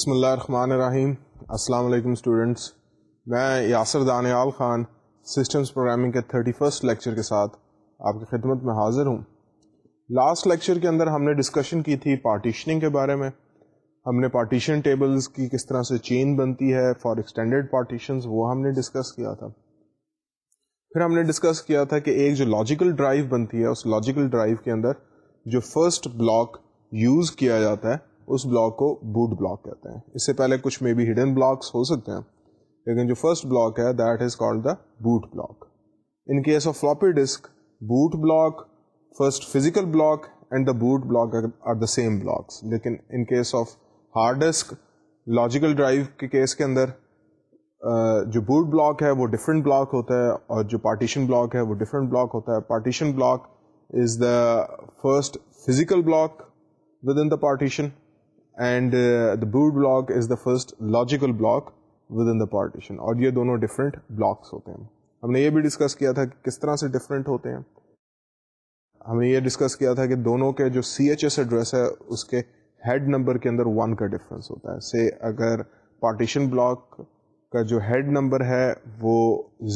بسم اللہ الرحمن الرحیم۔ السلام علیکم اسٹوڈینٹس میں یاسر دانیال خان سسٹمز پروگرامنگ کے تھرٹی فسٹ لیکچر کے ساتھ آپ کی خدمت میں حاضر ہوں۔ لاسٹ لیکچر کے اندر ہم نے ڈسکشن کی تھی پارٹیشننگ کے بارے میں۔ ہم نے پارٹیشن ٹیبلز کی کس طرح سے چین بنتی ہے فار ایکسٹینڈیڈ پارٹیشنز وہ ہم نے ڈسکس کیا تھا۔ پھر ہم نے ڈسکس کیا تھا کہ ایک جو لاجیکل ڈرائیو بنتی ہے، اس لاجیکل ڈرائیو کے اندر جو فرسٹ بلاک یوز کیا جاتا ہے اس بلاک کو بوٹ بلاک کہتے ہیں۔ اس سے پہلے کچھ میں بھی ہڈن بلاکس ہو سکتے ہیں، لیکن جو فرسٹ بلاک ہے that is called the boot block in case of floppy disk boot block first physical block and the boot block are the same blocks لیکن in case of hard disk logical drive کے کیس کے اندر جو boat block ہے، وہ different block ہوتا ہے، اور جو پارٹیشن بلاک ہے، وہ ڈفرینٹ بلاک ہوتا ہے۔ Partition block is the first physical block within the partition and the boot block is the first logical block within the partition اور یہ دونوں ڈفرینٹ بلاکس ہوتے ہیں. ہم نے یہ بھی ڈسکس کیا تھا کہ کس طرح سے ڈفرینٹ ہوتے ہیں. ہم نے یہ ڈسکس کیا تھا کہ دونوں کے جو سی ایچ ایس ایڈریس ہے، اس کے ہیڈ نمبر کے اندر ون کا ڈفرینس ہوتا ہے. سے اگر پارٹیشن بلاک کا جو ہیڈ نمبر ہے، وہ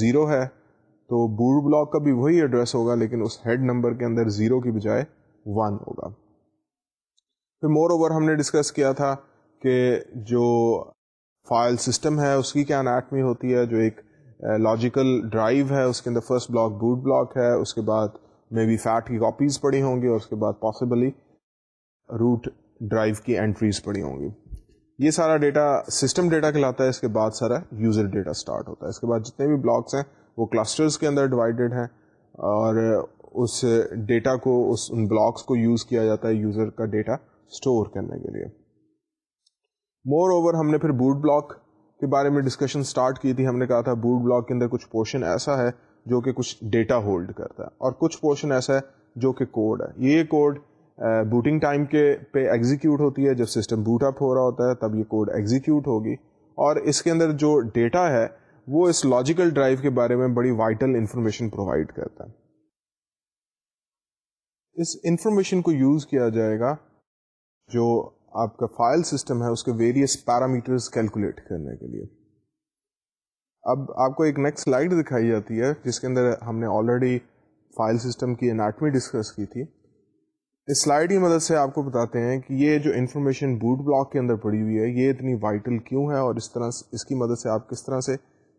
زیرو ہے، تو بوٹ بلاک کا بھی وہی ایڈریس ہوگا، لیکن اس ہیڈ نمبر کے اندر زیرو کی بجائے ون ہوگا. پھر مور اوور ہم نے ڈسکس کیا تھا کہ جو فائل سسٹم ہے، اس کی کیا انیٹمی ہوتی ہے، جو ایک لاجیکل ڈرائیو ہے، اس کے اندر فرسٹ بلاک بوٹ بلاک ہے، اس کے بعد میں بھی فیٹ کی کاپیز پڑی ہوں گی، اور اس کے بعد پاسبلی روٹ ڈرائیو کی انٹریز پڑی ہوں گی۔ یہ سارا ڈیٹا سسٹم ڈیٹا کہلاتا ہے، اس کے بعد سارا یوزر ڈیٹا اسٹارٹ ہوتا ہے۔ اس کے بعد جتنے بھی بلاکس ہیں، وہ کلسٹرز کے اندر ڈیوائڈیڈ ہیں، اور اس ڈیٹا کو، اس ان بلاکس کو یوز کیا جاتا ہے یوزر کا ڈیٹا اسٹور کرنے کے لیے۔ مور اوور ہم نے پھر بوٹ بلاک کے بارے میں ڈسکشن اسٹارٹ کی تھی۔ ہم نے کہا تھا بوٹ بلاک کے اندر کچھ پورشن ایسا ہے جو کہ کچھ ڈیٹا ہولڈ کرتا ہے اور کچھ پورشن ایسا ہے جو کہ کوڈ ہے۔ یہ کوڈ بوٹنگ ٹائم کے پہ ایگزیکیوٹ ہوتی ہے۔ جب سسٹم بوٹ اپ ہو رہا ہوتا ہے تب یہ کوڈ ایگزیکیوٹ ہوگی۔ اور اس کے اندر جو ڈیٹا ہے وہ اس لاجیکل ڈرائیو کے بارے میں بڑی وائٹل انفارمیشن پرووائڈ کرتا ہے۔ اس انفارمیشن کو یوز کیا جائے گا جو آپ کا فائل سسٹم ہے، اس کے ویریس پیرامیٹرز کیلکولیٹ کرنے کے لیے۔ اب آپ کو ایک نیکسٹ سلائڈ دکھائی جاتی ہے، جس کے اندر ہم نے آلریڈی فائل سسٹم کی انیٹمی ڈسکس کی تھی۔ اس سلائڈ کی مدد سے آپ کو بتاتے ہیں کہ یہ جو انفارمیشن بوٹ بلاک کے اندر پڑی ہوئی ہے، یہ اتنی وائٹل کیوں ہے اور اس طرح اس کی مدد سے آپ کس طرح سے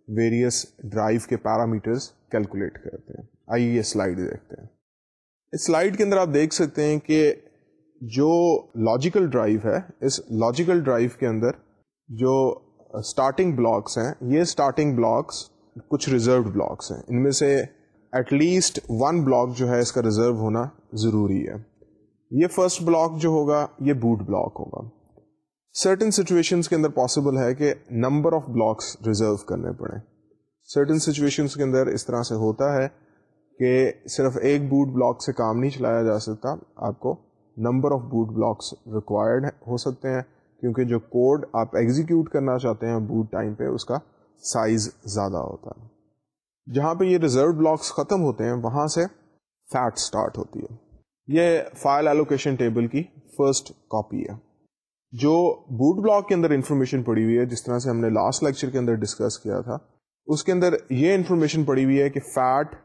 ویریس ڈرائیو کے پیرامیٹرز کیلکولیٹ کرتے ہیں۔ آئیے یہ سلائڈ دیکھتے ہیں۔ اس سلائڈ کے اندر آپ دیکھ سکتے ہیں کہ جو لاجیکل ڈرائیو ہے، اس لاجیکل ڈرائیو کے اندر جو اسٹارٹنگ بلاکس ہیں، یہ اسٹارٹنگ بلاکس کچھ ریزروڈ بلاکس ہیں۔ ان میں سے ایٹ لیسٹ ون بلاک جو ہے، اس کا ریزرو ہونا ضروری ہے۔ یہ فرسٹ بلاک جو ہوگا، یہ بوٹ بلاک ہوگا۔ سرٹن سچویشنس کے اندر پاسبل ہے کہ نمبر آف بلاکس ریزرو کرنے پڑے سرٹن سچویشنس کے اندر اس طرح سے ہوتا ہے کہ صرف ایک بوٹ بلاک سے کام نہیں چلایا جا سکتا، آپ کو number of boot blocks required ہو سکتے ہیں، کیونکہ جو کوڈ آپ ایگزیکیوٹ کرنا چاہتے ہیں بوٹ ٹائم پہ، اس کا سائز زیادہ ہوتا ہے۔ جہاں پہ یہ ریزرو بلاکس ختم ہوتے ہیں، وہاں سے فیٹ اسٹارٹ ہوتی ہے۔ یہ فائل ایلوکیشن ٹیبل کی فرسٹ کاپی ہے۔ جو بوٹ بلاک کے اندر انفارمیشن پڑی ہوئی ہے، جس طرح سے ہم نے لاسٹ لیکچر کے اندر ڈسکس کیا تھا، اس کے اندر یہ انفارمیشن پڑی ہوئی ہے کہ فیٹ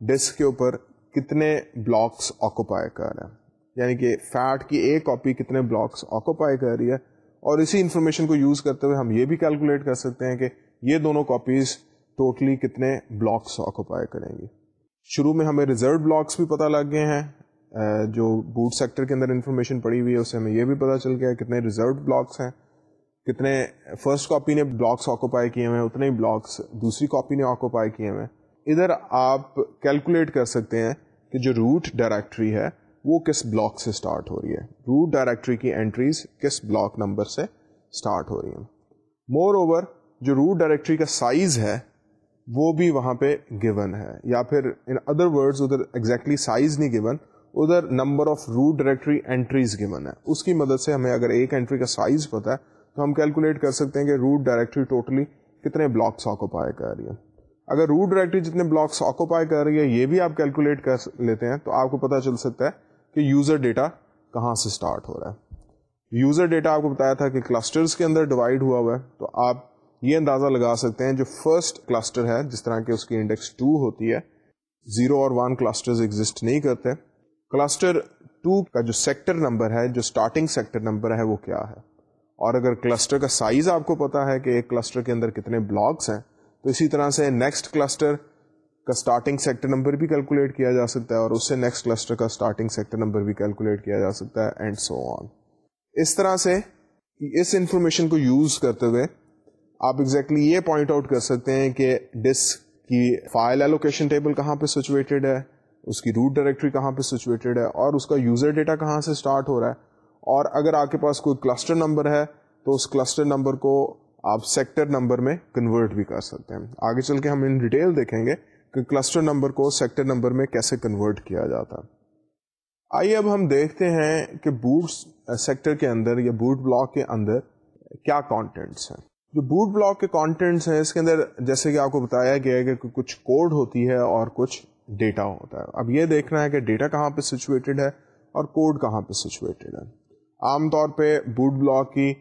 ڈسک کے اوپر کتنے بلاکس آکوپائی کر رہے ہیں۔ یعنی کہ فیٹ کی ایک کاپی کتنے بلاکس آکوپائی کر رہی ہے اور اسی انفارمیشن کو یوز کرتے ہوئے ہم یہ بھی کیلکولیٹ کر سکتے ہیں کہ یہ دونوں کاپیز ٹوٹلی کتنے بلاکس آکوپائی کریں گی۔ شروع میں ہمیں ریزرو بلاکس بھی پتہ لگ گئے ہیں جو بوٹ سیکٹر کے اندر انفارمیشن پڑی ہوئی ہے، اس سے ہمیں یہ بھی پتہ چل گیا کتنے ریزرو بلاکس ہیں، کتنے فرسٹ کاپی نے بلاکس آکوپائی کیے ہوئے ہیں، اتنے ہی بلاکس دوسری کاپی نے آکوپائی کیے ہوئے ہیں۔ ادھر آپ کیلکولیٹ کر سکتے ہیں کہ جو روٹ ڈائریکٹری ہے وہ کس بلاک سے اسٹارٹ ہو رہی ہے؟ روٹ ڈائریکٹری کی انٹریز کس بلاک نمبر سے اسٹارٹ ہو رہی ہیں؟ مور اوور جو روٹ ڈائریکٹری کا سائز ہے، وہ بھی وہاں پہ گیون ہے۔ یا پھر ان ادر ورڈز ادھر ایگزیکٹلی سائز نہیں گیون ادھر number of root directory entries given ہے۔ اس کی مدد سے ہمیں اگر ایک انٹری کا سائز پتا ہے، تو ہم کیلکولیٹ کر سکتے ہیں کہ روٹ ڈائریکٹری ٹوٹلی کتنے بلاکس آکوپائی کر رہی ہے اگر روٹ ڈائریکٹری جتنے بلاکس آکوپائی کر رہی ہے، یہ بھی آپ کیلکولیٹ کر لیتے ہیں، تو آپ کو پتا چل سکتا ہے کہ یوزر ڈیٹا کہاں سے اسٹارٹ ہو رہا ہے۔ یوزر ڈیٹا آپ کو بتایا تھا کہ کلسٹرز کے اندر ڈیوائڈ ہوا ہوا ہے، تو آپ یہ اندازہ لگا سکتے ہیں جو فرسٹ کلسٹر ہے، جس طرح کہ اس کی انڈیکس ٹو ہوتی ہے زیرو اور ون کلسٹر ایگزٹ نہیں کرتے۔ کلسٹر ٹو کا جو سیکٹر نمبر ہے، جو اسٹارٹنگ سیکٹر نمبر ہے، وہ کیا ہے؟ اور اگر کلسٹر کا سائز آپ کو پتا ہے کہ ایک کلسٹر کے اندر کتنے بلاکس ہیں، تو اسی طرح سے نیکسٹ کلسٹر کا اسٹارٹنگ سیکٹر نمبر بھی کیلکولیٹ کیا جا سکتا ہے اور اس سے نیکسٹ کلسٹر کا اسٹارٹنگ سیکٹر نمبر بھی کیلکولیٹ کیا جا سکتا ہے اینڈ سو آن اس طرح سے اس انفارمیشن کو یوز کرتے ہوئے آپ ایگزیکٹلی exactly یہ پوائنٹ آؤٹ کر سکتے ہیں کہ ڈسک کی فائل ایلوکیشن ٹیبل کہاں پہ سچویٹڈ ہے، اس کی روٹ ڈائریکٹری کہاں پہ سچویٹڈ ہے اور اس کا یوزر ڈیٹا کہاں سے اسٹارٹ ہو رہا ہے۔ اور اگر آپ کے پاس کوئی کلسٹر نمبر ہے تو اس کلسٹر نمبر کو آپ سیکٹر نمبر میں کنورٹ بھی کر سکتے ہیں۔ آگے چل کے ہم ان ڈیٹیل دیکھیں گے۔ کہ کلسٹر نمبر کو سیکٹر نمبر میں کیسے کنورٹ کیا جاتا۔ آئیے اب ہم دیکھتے ہیں کہ بوٹ سیکٹر eh, کے اندر یا بوٹ بلاک کے اندر کیا کانٹینٹس ہیں۔ جو بوٹ بلاک کے کانٹینٹس ہیں، اس کے اندر جیسے کہ آپ کو بتایا گیا ہے کہ کچھ کوڈ ہوتی ہے اور کچھ ڈیٹا ہوتا ہے۔ اب یہ دیکھنا ہے کہ ڈیٹا کہاں پہ سچویٹڈ ہے اور کوڈ کہاں پہ سچویٹڈ ہے۔ عام طور پہ بوٹ بلاک کی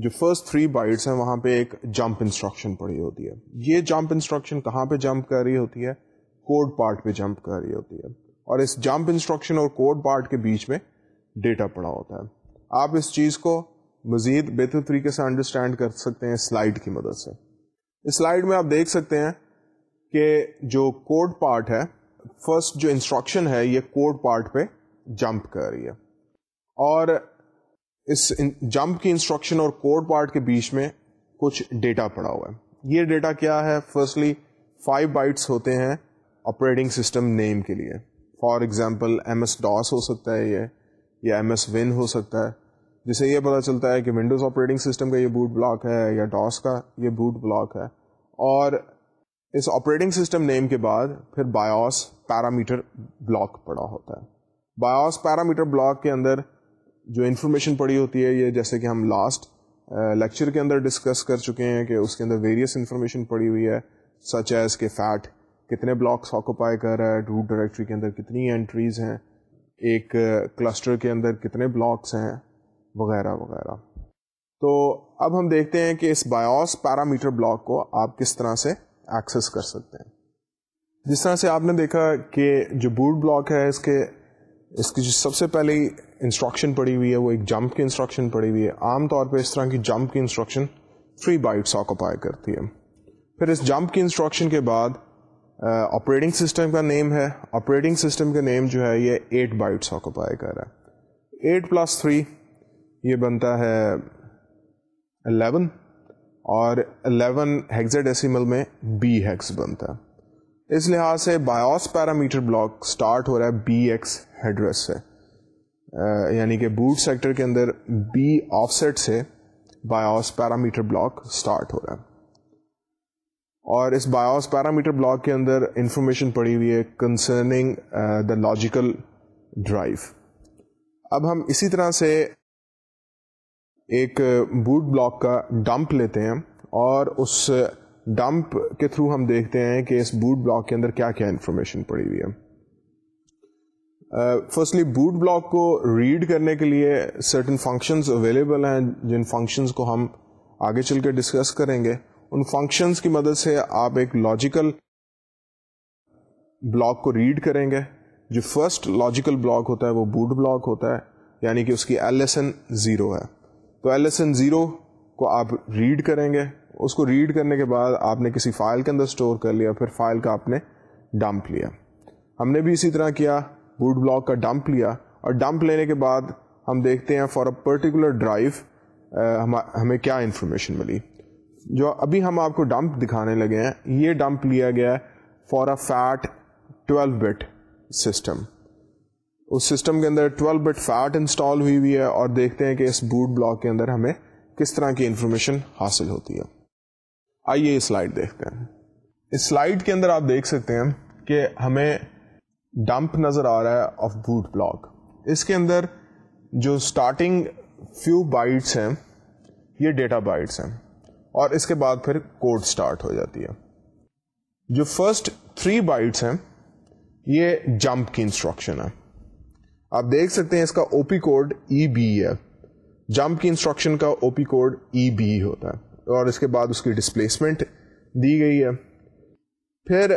جو فرسٹ تھری بائٹس ہیں وہاں پہ ایک جمپ انسٹرکشن پڑی ہوتی ہے۔ یہ جمپ انسٹرکشن کہاں پہ جمپ کر رہی ہوتی ہے؟ کوڈ پارٹ پہ جمپ کر رہی ہوتی ہے۔ اور اس جمپ انسٹرکشن اور کوڈ پارٹ کے بیچ میں ڈیٹا پڑا ہوتا ہے۔ آپ اس چیز کو مزید بہتر طریقے سے انڈرسٹینڈ کر سکتے ہیں سلائڈ کی مدد سے۔ اس سلائڈ میں آپ دیکھ سکتے ہیں کہ جو کوڈ پارٹ ہے فرسٹ جو انسٹرکشن ہے، یہ کوڈ پارٹ پہ جمپ کر رہی ہے۔ اور اس جمپ کی انسٹرکشن اور کوڈ پارٹ کے بیچ میں کچھ ڈیٹا پڑا ہوا ہے۔ یہ ڈیٹا کیا ہے؟ فرسٹلی فائیو بائٹس ہوتے ہیں آپریٹنگ سسٹم نیم کے لیے۔ For example M S DOS ہو سکتا ہے یہ، یا ایم ایس ون ہو سکتا ہے۔ جسے یہ پتا چلتا ہے کہ ونڈوز آپریٹنگ سسٹم کا یہ بوٹ بلاک ہے یا ڈاس کا یہ بوٹ بلاک ہے۔ اور اس آپریٹنگ سسٹم نیم کے بعد پھر بایوس پیرامیٹر بلاک پڑا ہوتا ہے۔ بایوس پیرامیٹر بلاک کے اندر جو انفارمیشن پڑی ہوتی ہے، یہ جیسے کہ ہم لاسٹ لیکچر کے اندر ڈسکس کر چکے ہیں کہ اس کے اندر ویریس انفارمیشن پڑی ہوئی ہے سچ ایز کے فیٹ کتنے بلاکس آکوپائی کر رہا ہے روٹ ڈائریکٹری کے اندر کتنی انٹریز ہیں، ایک کلسٹر کے اندر کتنے بلاکس ہیں، وغیرہ وغیرہ۔ تو اب ہم دیکھتے ہیں کہ اس بایوس پیرامیٹر بلاک کو آپ کس طرح سے ایکسس کر سکتے ہیں۔ جس طرح سے آپ نے دیکھا کہ جو بوٹ بلاک ہے، اس کے، اس کی جو سب سے پہلے انسٹرکشن پڑی ہوئی ہے، وہ ایک جمپ کی انسٹرکشن پڑی ہوئی ہے۔ عام طور پہ اس طرح کی جمپ کی انسٹرکشن تھری بائٹس آکوپائی کرتی ہے۔ پھر اس جمپ کی انسٹرکشن کے بعد آپریٹنگ سسٹم کا نیم ہے۔ آپریٹنگ سسٹم کا نیم جو ہے، یہ ایٹ بائٹس آکوپائی کر رہا ہے۔ ایٹ پلس تھری یہ بنتا ہے الیون اور الیون ڈیسیمل میں بی ہیکس بنتا ہے۔ اس لحاظ سے بایوس پیرامیٹر بلاک اسٹارٹ ہو رہا ہے بی ایکس ہیڈریس سے۔ یعنی کہ بوٹ سیکٹر کے اندر بی آف سیٹ سے بایوس پیرامیٹر بلاک اسٹارٹ ہو رہا ہے۔ اور اس بایوس پیرامیٹر بلاک کے اندر انفارمیشن پڑی ہوئی ہے کنسرننگ دا لاجیکل ڈرائیو اب ہم اسی طرح سے ایک بوٹ بلاک کا ڈمپ لیتے ہیں اور اس ڈمپ کے تھرو ہم دیکھتے ہیں کہ اس بوٹ بلاک کے اندر کیا کیا انفارمیشن پڑی ہوئی ہے۔ فرسٹلی بوٹ بلاک کو ریڈ کرنے کے لیے سرٹن فنکشنز اویلیبل ہیں جن فنکشنز کو ہم آگے چل کے ڈسکس کریں گے۔ ان فنکشنز کی مدد سے آپ ایک لاجیکل بلاک کو ریڈ کریں گے۔ جو فرسٹ لاجیکل بلاک ہوتا ہے وہ بوٹ بلاک ہوتا ہے یعنی کہ اس کی ایل ایس این زیرو ہے۔ تو ایل ایس این زیرو کو آپ ریڈ کریں گے۔ اس کو ریڈ کرنے کے بعد آپ نے کسی فائل کے اندر اسٹور کر لیا، پھر فائل کا آپ نے ڈمپ لیا۔ ہم نے بھی اسی طرح کیا۔ بوٹ بلاک کا ڈمپ لیا اور ڈمپ لینے کے بعد ہم دیکھتے ہیں فار اے پرٹیکولر ڈرائیو ہمیں کیا انفارمیشن ملی؟ جو ابھی ہم آپ کو ڈمپ دکھانے لگے ہیں، یہ ڈمپ لیا گیا ہے for a FAT 12 bit system us system کے اندر 12 بٹ فیٹ انسٹال ہوئی ہوئی ہے اور دیکھتے ہیں کہ اس بوٹ بلاک کے اندر ہمیں کس طرح کی انفارمیشن حاصل ہوتی ہے۔ آئیے یہ سلائڈ دیکھتے ہیں۔ اس سلائڈ کے اندر آپ دیکھ سکتے ہیں کہ ہمیں ڈمپ نظر آ رہا ہے آف بوٹ بلاک۔ اس کے اندر جو اسٹارٹنگ فیو بائٹس ہیں، یہ ڈیٹا بائٹس ہیں۔ اور اس کے بعد پھر کوڈ اسٹارٹ ہو جاتی ہے۔ جو فرسٹ تھری بائٹس ہیں، یہ جمپ کی انسٹرکشن ہے۔ آپ دیکھ سکتے ہیں اس کا O P code E B ہے۔ جمپ کی انسٹرکشن کا O P code E be ہوتا ہے۔ اور اس کے بعد اس کی ڈسپلیسمنٹ دی گئی ہے۔ پھر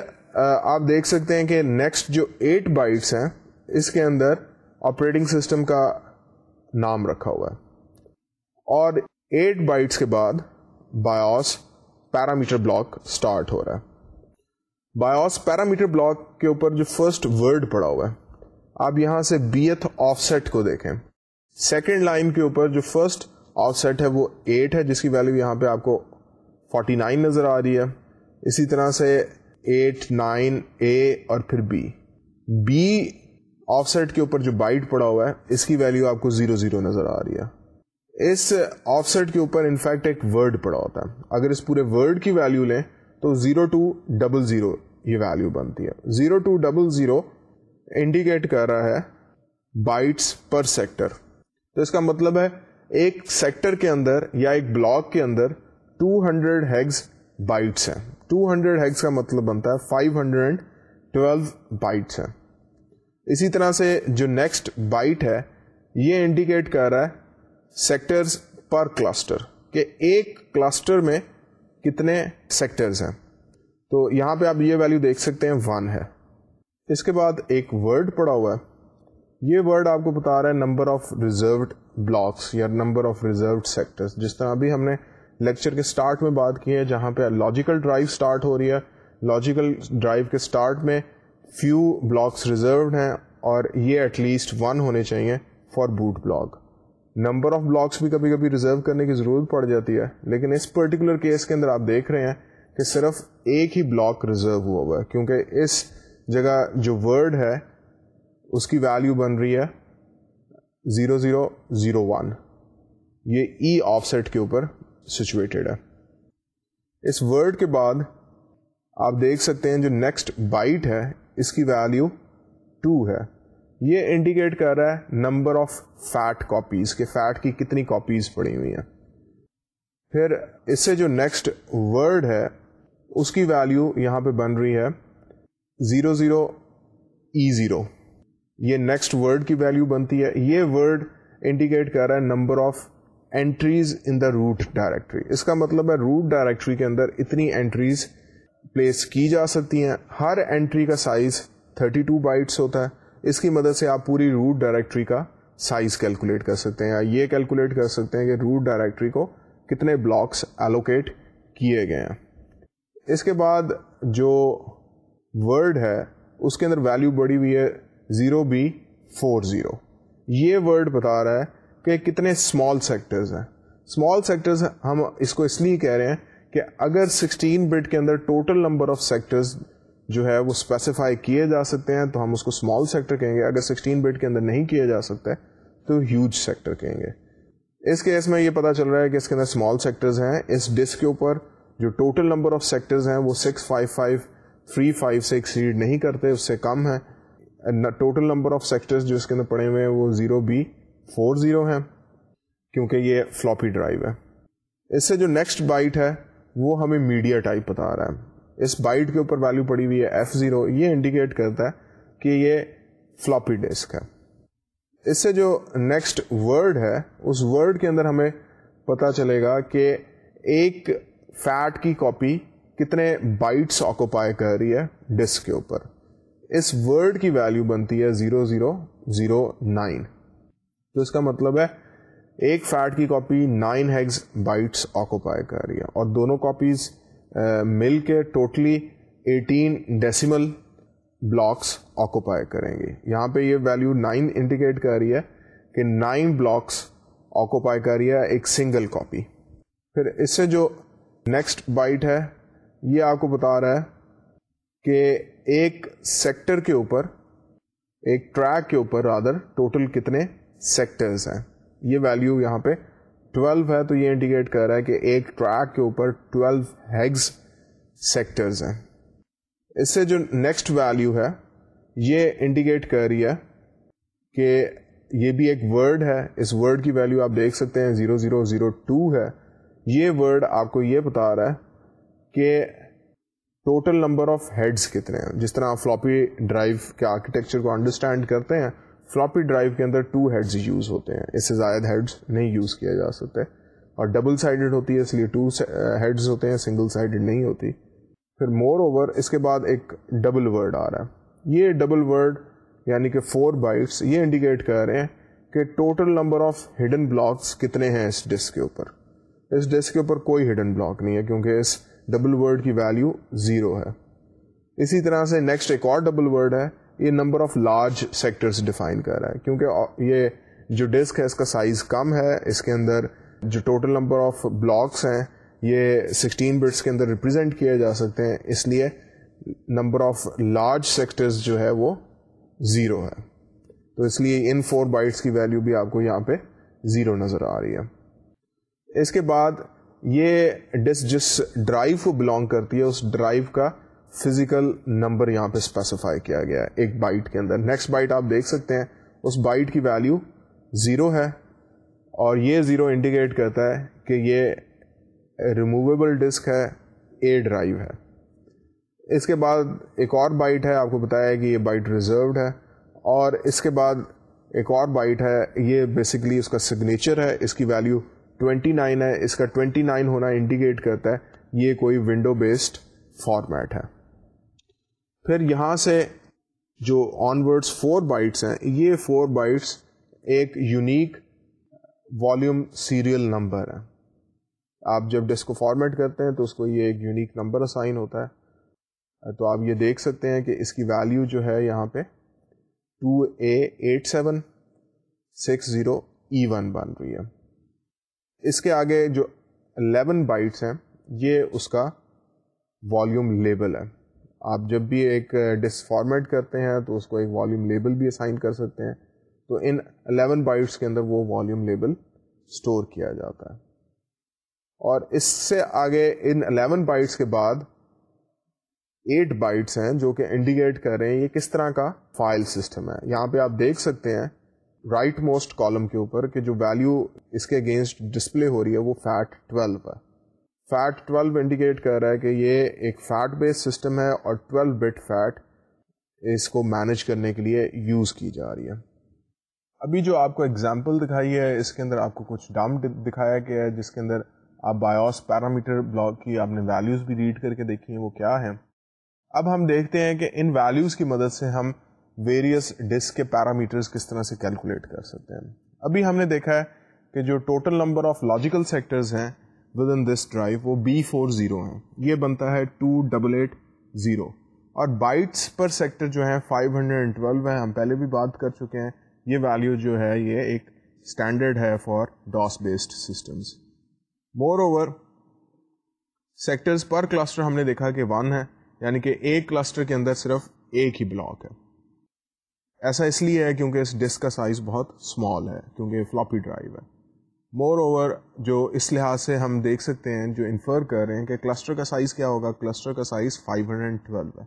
آپ دیکھ سکتے ہیں کہ نیکسٹ جو ایٹ بائٹس ہیں، اس کے اندر آپریٹنگ سسٹم کا نام رکھا ہوا ہے۔ اور ایٹ بائٹس کے بعد بایوس پیرامیٹر بلاک اسٹارٹ ہو رہا ہے۔ بایوس پیرامیٹر بلاک کے اوپر جو فرسٹ ورڈ پڑا ہوا ہے، آپ یہاں سے بیتھ آف سیٹ کو دیکھیں۔ سیکنڈ لائن کے اوپر جو فرسٹ آف سیٹ ہے، وہ ایٹ ہے، جس کی ویلو یہاں پہ آپ کو فورٹی نائن نظر آ رہی ہے۔ اسی طرح سے ایٹ نائن اے اور پھر بی۔ بی آف سیٹ کے اوپر جو بائٹ پڑا ہوا ہے، اس کی ویلو آپ کو زیرو زیرو نظر آ رہی ہے۔ اس آف سیٹ کے اوپر انفیکٹ ایک ورڈ پڑا ہوتا ہے۔ اگر اس پورے ورڈ کی ویلو لیں، تو زیرو ٹو ڈبل زیرو یہ ویلو بنتی ہے۔ Zero two double zero indicate کر رہا ہے بائٹس پر سیکٹر تو اس کا مطلب ہے، ایک سیکٹر کے اندر یا ایک بلاک کے اندر 200 ہنڈریڈ ہیگز بائٹس ہیں۔ 200 ہنڈریڈ ہیگز کا مطلب بنتا ہے 512 بائٹس ہیں اسی طرح سے جو نیکسٹ بائٹ ہے، یہ انڈیکیٹ کر رہا ہے سیکٹرز پر کلسٹر کہ ایک کلسٹر میں کتنے سیکٹرز ہیں۔ تو یہاں پہ آپ یہ ویلو دیکھ سکتے ہیں ون ہے۔ اس کے بعد ایک ورڈ پڑا ہوا ہے۔ یہ ورڈ آپ کو بتا رہا ہے نمبر آف ریزروڈ بلاکس یا نمبر آف ریزروڈ سیکٹر جس طرح ابھی ہم نے لیکچر کے اسٹارٹ میں بات کی ہے، جہاں پہ لاجیکل ڈرائیو اسٹارٹ ہو رہی ہے۔ لاجیکل ڈرائیو کے اسٹارٹ میں فیو بلاکس ریزروڈ ہیں اور یہ ایٹ لیسٹ ون ہونے چاہیے for boot block number of blocks بھی کبھی کبھی ریزرو کرنے کی ضرورت پڑ جاتی ہے، لیکن اس پرٹیکولر کیس کے اندر آپ دیکھ رہے ہیں کہ صرف ایک ہی بلاک ریزرو ہوا ہوا ہے، کیونکہ اس جگہ جو ورڈ ہے، اس کی ویلو بن رہی ہے زیرو زیرو زیرو ون یہ ای آف سیٹ کے اوپر سچویٹڈ ہے۔ اس ورڈ کے بعد آپ دیکھ سکتے ہیں جو نیکسٹ بائٹ ہے، اس کی ویلو ٹو ہے۔ یہ انڈیکیٹ کر رہا ہے نمبر آف فیٹ کاپیز کے فیٹ کی کتنی کاپیز پڑی ہوئی ہیں۔ پھر اس سے جو نیکسٹ ورڈ ہے، اس کی ویلو یہاں پہ بن رہی ہے زیرو زیرو ای زیرو یہ نیکسٹ ورڈ کی ویلو بنتی ہے۔ یہ ورڈ انڈیکیٹ کر رہا ہے number of entries in the root directory اس کا مطلب ہے روٹ ڈائریکٹری کے اندر اتنی اینٹریز پلیس کی جا سکتی ہیں۔ ہر اینٹری کا سائز 32 بائٹس ہوتا ہے۔ اس کی مدد سے آپ پوری روٹ ڈائریکٹری کا سائز کیلکولیٹ کر سکتے ہیں۔ یا یہ کیلکولیٹ کر سکتے ہیں کہ روٹ ڈائریکٹری کو کتنے بلاکس ایلوکیٹ کیے گئے ہیں۔ اس کے بعد جو ورڈ ہے، اس کے اندر ویلو بڑی ہوئی ہے زیرو بی فور زیرو یہ ورڈ بتا رہا ہے کہ کتنے اسمال سیکٹرز ہیں۔ اسمال سیکٹرز ہم اس کو اس لیے کہہ رہے ہیں کہ اگر 16 بٹ کے اندر ٹوٹل نمبر آف سیکٹرز جو ہے وہ اسپیسیفائی کیے جا سکتے ہیں تو ہم اس کو اسمال سیکٹر کہیں گے۔ اگر 16 بٹ کے اندر نہیں کیے جا سکتے تو ہیوج سیکٹر کہیں گے۔ اس کیس میں یہ پتا چل رہا ہے کہ اس کے اندر اسمال سیکٹرز ہیں۔ اس ڈسک کے اوپر جو ٹوٹل نمبر آف سیکٹرز ہیں وہ 655 تھری فائیو سے ایکسیڈ نہیں کرتے، اس سے کم ہے ٹوٹل نمبر آف سیکٹرز جو اس کے اندر پڑے ہوئے ہیں وہ زیرو بی فور زیرو ہیں، کیونکہ یہ فلوپی ڈرائیو ہے۔ اس سے جو نیکسٹ بائٹ ہے، وہ ہمیں میڈیا ٹائپ بتا رہا ہے۔ اس بائٹ کے اوپر ویلو پڑی ہوئی ہے ایف زیرو یہ انڈیکیٹ کرتا ہے کہ یہ فلوپی ڈسک ہے۔ اس سے جو نیکسٹ ورڈ ہے، اس ورڈ کے اندر ہمیں پتا چلے گا کہ ایک فیٹ کی کاپی کتنے بائٹس آکوپائی کر رہی ہے ڈسک کے اوپر۔ اس ورڈ کی ویلو بنتی ہے زیرو زیرو زیرو نائن۔ تو اس کا مطلب ہے ایک فیٹ کی copy nine hex bytes occupy کر رہی ہے اور دونوں کاپیز مل کے totally eighteen decimal blocks occupy کریں گے۔ یہاں پہ یہ ویلو نائن انڈیکیٹ کر رہی ہے کہ نائن بلاکس آکوپائی کر رہی ہے ایک سنگل کاپی پھر اس سے جو نیکسٹ بائٹ ہے، یہ آپ کو بتا رہا ہے کہ ایک سیکٹر کے اوپر، ایک ٹریک کے اوپر رادر ٹوٹل کتنے سیکٹرز ہیں۔ یہ ویلیو یہاں پہ 12 ہے تو یہ انڈیکیٹ کر رہا ہے کہ ایک ٹریک کے اوپر 12 ہیگز سیکٹرز ہیں۔ اس سے جو نیکسٹ ویلیو ہے، یہ انڈیکیٹ کر رہی ہے کہ یہ بھی ایک ورڈ ہے۔ اس ورڈ کی ویلیو آپ دیکھ سکتے ہیں 0002 ہے۔ یہ ورڈ آپ کو یہ بتا رہا ہے کہ ٹوٹل نمبر آف ہیڈس کتنے ہیں۔ جس طرح آپ فلوپی ڈرائیو کے آرکیٹیکچر کو انڈرسٹینڈ کرتے ہیں فلاپی ڈرائیو کے اندر ٹو ہیڈز یوز ہوتے ہیں۔ اس سے زائد ہیڈز نہیں یوز کیا جا سکتے۔ اور ڈبل سائڈڈ ہوتی ہے، اس لیے ٹو ہیڈز ہوتے ہیں سنگل سائڈڈ نہیں ہوتی۔ پھر مور اوور اس کے بعد ایک ڈبل ورڈ آ رہا ہے۔ یہ ڈبل ورڈ یعنی کہ فور بائٹس یہ انڈیکیٹ کر رہے ہیں کہ total number of hidden blocks کتنے ہیں اس ڈسک کے اوپر۔ اس ڈسک کے اوپر کوئی ہڈن بلاک نہیں ہے کیونکہ اس ڈبل ورڈ کی ویلیو زیرو ہے۔ اسی طرح سے نیکسٹ ایک اور ڈبل ورڈ ہے۔ یہ number of large sectors define کر رہا ہے۔ کیونکہ یہ جو ڈسک ہے، اس کا سائز کم ہے، اس کے اندر جو ٹوٹل نمبر آف بلاکس ہیں، یہ سکسٹین بٹس کے اندر ریپرزینٹ کیے جا سکتے ہیں۔ اس لیے نمبر آف لارج سیکٹرز جو ہے وہ زیرو ہے۔ تو اس لیے ان فور بائٹس کی ویلیو بھی آپ کو یہاں پہ زیرو نظر آ رہی ہے۔ اس کے بعد یہ ڈس جس ڈرائیو کو بلانگ کرتی ہے، اس ڈرائیو کا فزیکل نمبر یہاں پہ اسپیسیفائی کیا گیا ہے، ایک بائٹ کے اندر۔ نیکسٹ بائٹ آپ دیکھ سکتے ہیں، اس بائٹ کی ویلیو زیرو ہے اور یہ زیرو انڈیکیٹ کرتا ہے کہ یہ ریموویبل ڈسک ہے اے ڈرائیو ہے۔ اس کے بعد ایک اور بائٹ ہے، آپ کو بتایا کہ یہ بائٹ ریزروڈ ہے۔ اور اس کے بعد ایک اور بائٹ ہے، یہ بیسکلی اس کا سگنیچر ہے، اس کی ویلیو 29 ہے۔ اس کا 29 ہونا انڈیکیٹ کرتا ہے، یہ کوئی ونڈو بیسڈ فارمیٹ ہے۔ پھر یہاں سے جو آن ورڈس فور بائٹس ہیں، یہ فور بائٹس ایک یونیک والیوم سیریل نمبر ہے آپ جب ڈسک کو فارمیٹ کرتے ہیں تو اس کو یہ ایک یونیک نمبر اسائن ہوتا ہے۔ تو آپ یہ دیکھ سکتے ہیں کہ اس کی ویلیو جو ہے یہاں پہ two A eight seven six zero E one بن رہی ہے۔ اس کے آگے جو الیون بائٹس ہیں، یہ اس کا والیوم لیبل ہے۔ آپ جب بھی ایک ڈس فارمیٹ کرتے ہیں تو اس کو ایک والیوم لیبل بھی اسائن کر سکتے ہیں۔ تو ان 11 بائٹس کے اندر وہ والیوم لیبل اسٹور کیا جاتا ہے۔ اور اس سے آگے ان 11 بائٹس کے بعد 8 بائٹس ہیں جو کہ انڈیکیٹ کر رہے ہیں یہ کس طرح کا فائل سسٹم ہے۔ یہاں پہ آپ دیکھ سکتے ہیں رائٹ موسٹ کالم کے اوپر کہ جو ویلیو اس کے اگینسٹ ڈسپلے ہو رہی ہے وہ فیٹ 12 ہے۔ فیٹ 12 انڈیکیٹ کر رہا ہے کہ یہ ایک فیٹ بیس سسٹم ہے اور 12 بٹ فیٹ اس کو مینج کرنے کے لیے یوز کی جا رہی ہے۔ ابھی جو آپ کو اگزامپل دکھائی ہے، اس کے اندر آپ کو کچھ ڈم دکھایا گیا ہے، جس کے اندر آپ بایوس پیرامیٹر بلاک کی آپ نے ویلیوز بھی ریڈ کر کے دیکھی ہیں، وہ کیا ہے اب ہم دیکھتے ہیں کہ ان ویلیوز کی مدد سے ہم ویریس ڈسک کے پیرامیٹرز کس طرح سے کیلکولیٹ کر سکتے ہیں۔ ابھی ہم نے دیکھا ہے کہ جو total number of logical sectors ہیں ود ان دس ڈرائیو وہ بی فور زیرو ہیں۔ یہ بنتا ہے ٹو ڈبل ایٹ زیرو اور بائٹس پر سیکٹر جو ہے فائیو ہنڈریڈ اینڈ ٹویلو ہے ہم پہلے بھی بات کر چکے ہیں۔ یہ ویلیو جو ہے یہ ایک اسٹینڈرڈ ہے for DOS based systems moreover sectors per cluster ہم نے دیکھا کہ ون ہے۔ یعنی کہ ایک کلسٹر کے اندر صرف ایک ہی بلاک ہے۔ ایسا اس لیے ہے کیونکہ اس ڈسک کا سائز بہت اسمال ہے، کیونکہ فلاپی ڈرائیو ہے۔ مور اوور جو اس لحاظ سے ہم دیکھ سکتے ہیں، جو انفر کر رہے ہیں کہ کلسٹر کا سائز کیا ہوگا؟ کلسٹر کا سائز 512 ہے۔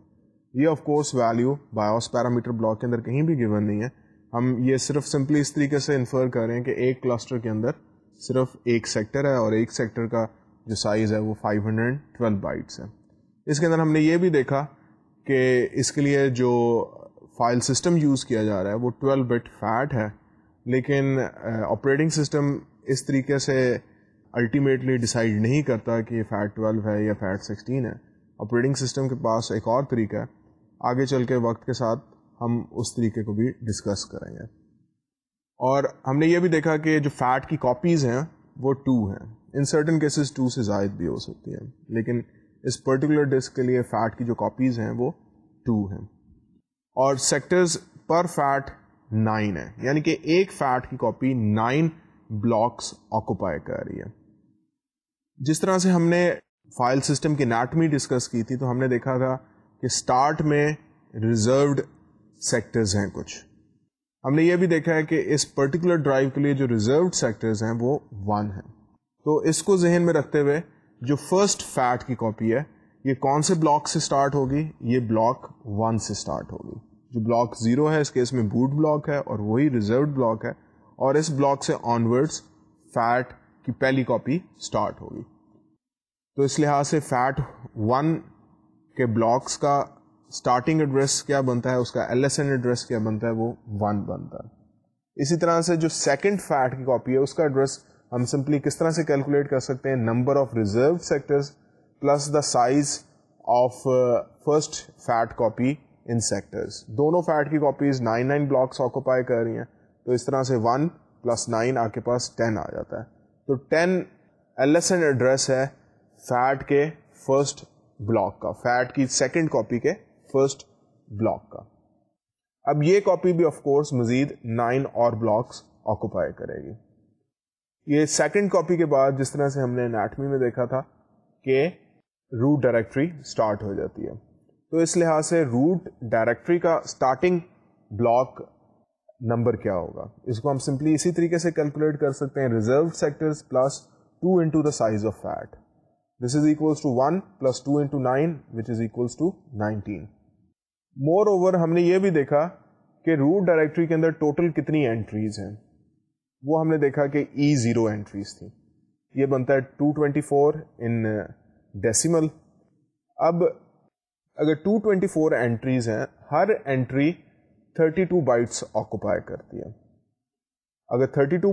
یہ of course value BIOS parameter block کے اندر کہیں بھی گیون نہیں ہے۔ ہم یہ صرف سمپلی اس طریقے سے انفر کر رہے ہیں کہ ایک کلسٹر کے اندر صرف ایک سیکٹر ہے اور ایک سیکٹر کا جو سائز ہے وہ 512 بائٹس ہے۔ اس کے اندر ہم نے یہ بھی دیکھا کہ اس کے لیے جو فائل سسٹم یوز کیا جا رہا ہے وہ 12 بٹ فیٹ ہے، لیکن آپریٹنگ سسٹم اس طریقے سے الٹیمیٹلی ڈیسائیڈ نہیں کرتا کہ فیٹ ٹویلو ہے یا فیٹ سکسٹین ہے۔ آپریٹنگ سسٹم کے پاس ایک اور طریقہ ہے۔ آگے چل کے وقت کے ساتھ ہم اس طریقے کو بھی ڈسکس کریں گے۔ اور ہم نے یہ بھی دیکھا کہ جو فیٹ کی کاپیز ہیں وہ ٹو ہیں۔ ان سرٹن کیسز ٹو سے زائد بھی ہو سکتی ہیں۔ لیکن اس پرٹیکولر ڈسک کے لیے فیٹ کی جو کاپیز ہیں وہ ٹو ہیں۔ اور سیکٹرز پر فیٹ نائن ہے یعنی کہ ایک فیٹ کی کاپی نائن بلاکس آکوپائی کر رہی ہے جس طرح سے ہم نے فائل سسٹم کی نیٹمی ڈسکس کی تھی، تو ہم نے دیکھا تھا کہ اسٹارٹ میں ریزروڈ سیکٹرز ہیں کچھ۔ ہم نے یہ بھی دیکھا ہے کہ اس پرٹیکولر ڈرائیو کے لیے جو ریزروڈ سیکٹرز ہیں، وہ ون ہیں۔ تو اس کو ذہن میں رکھتے ہوئے جو فرسٹ فیٹ کی کاپی ہے، یہ کون سے بلاک سے اسٹارٹ ہوگی؟ یہ بلاک ون سے اسٹارٹ ہوگی۔ جو بلاک زیرو ہے، اس کیس میں بوٹ بلاک ہے اور وہی ریزروڈ بلاک ہے۔ اور اس بلاک سے آنورڈس فیٹ کی پہلی کاپی اسٹارٹ ہوگی۔ تو اس لحاظ سے فیٹ ون کے بلاکس کا اسٹارٹنگ ایڈریس کیا بنتا ہے، اس کا ایل ایس این ایڈریس کیا بنتا ہے، وہ ون بنتا ہے۔ اسی طرح سے جو سیکنڈ فیٹ کی کاپی ہے، اس کا ایڈریس ہم سمپلی کس طرح سے کیلکولیٹ کر سکتے ہیں؟ Number of reserve sector plus the size of first FAT copy in sectors دونوں فیٹ کی copies nine nine blocks occupy کر رہی ہیں۔ تو اس طرح سے ون پلس نائن آپ کے پاس ٹین آ جاتا ہے۔ تو ٹین ایل ایس ایڈریس ہے فیٹ کے فرسٹ بلاک کا فیٹ کی سیکنڈ کاپی کے فرسٹ بلاک کا۔ اب یہ کاپی بھی آف کورس مزید نائن اور بلاکس آکوپائی کرے گی۔ یہ سیکنڈ کاپی کے بعد جس طرح سے ہم نے انیٹمی میں دیکھا تھا کہ روٹ ڈائریکٹری اسٹارٹ ہو جاتی ہے۔ تو اس لحاظ سے روٹ ڈائریکٹری کا اسٹارٹنگ بلاک نمبر کیا ہوگا۔ اس کو ہم سمپلی اسی طریقے سے کیلکولیٹ کر سکتے ہیں۔ Reserve sector plus two into the size of FAT this is equals to one plus two into nine which is equals to nineteen moreover ہم نے یہ بھی دیکھا کہ روٹ ڈائریکٹری کے اندر ٹوٹل کتنی اینٹریز ہیں۔ وہ ہم نے دیکھا کہ ای زیرو اینٹریز تھی یہ بنتا ہے two twenty four in decimal اب اگر ٹو ٹوینٹی فور اینٹریز ہیں، ہر entry thirty two bytes occupy کرتی ہے اگر تھرٹی ٹو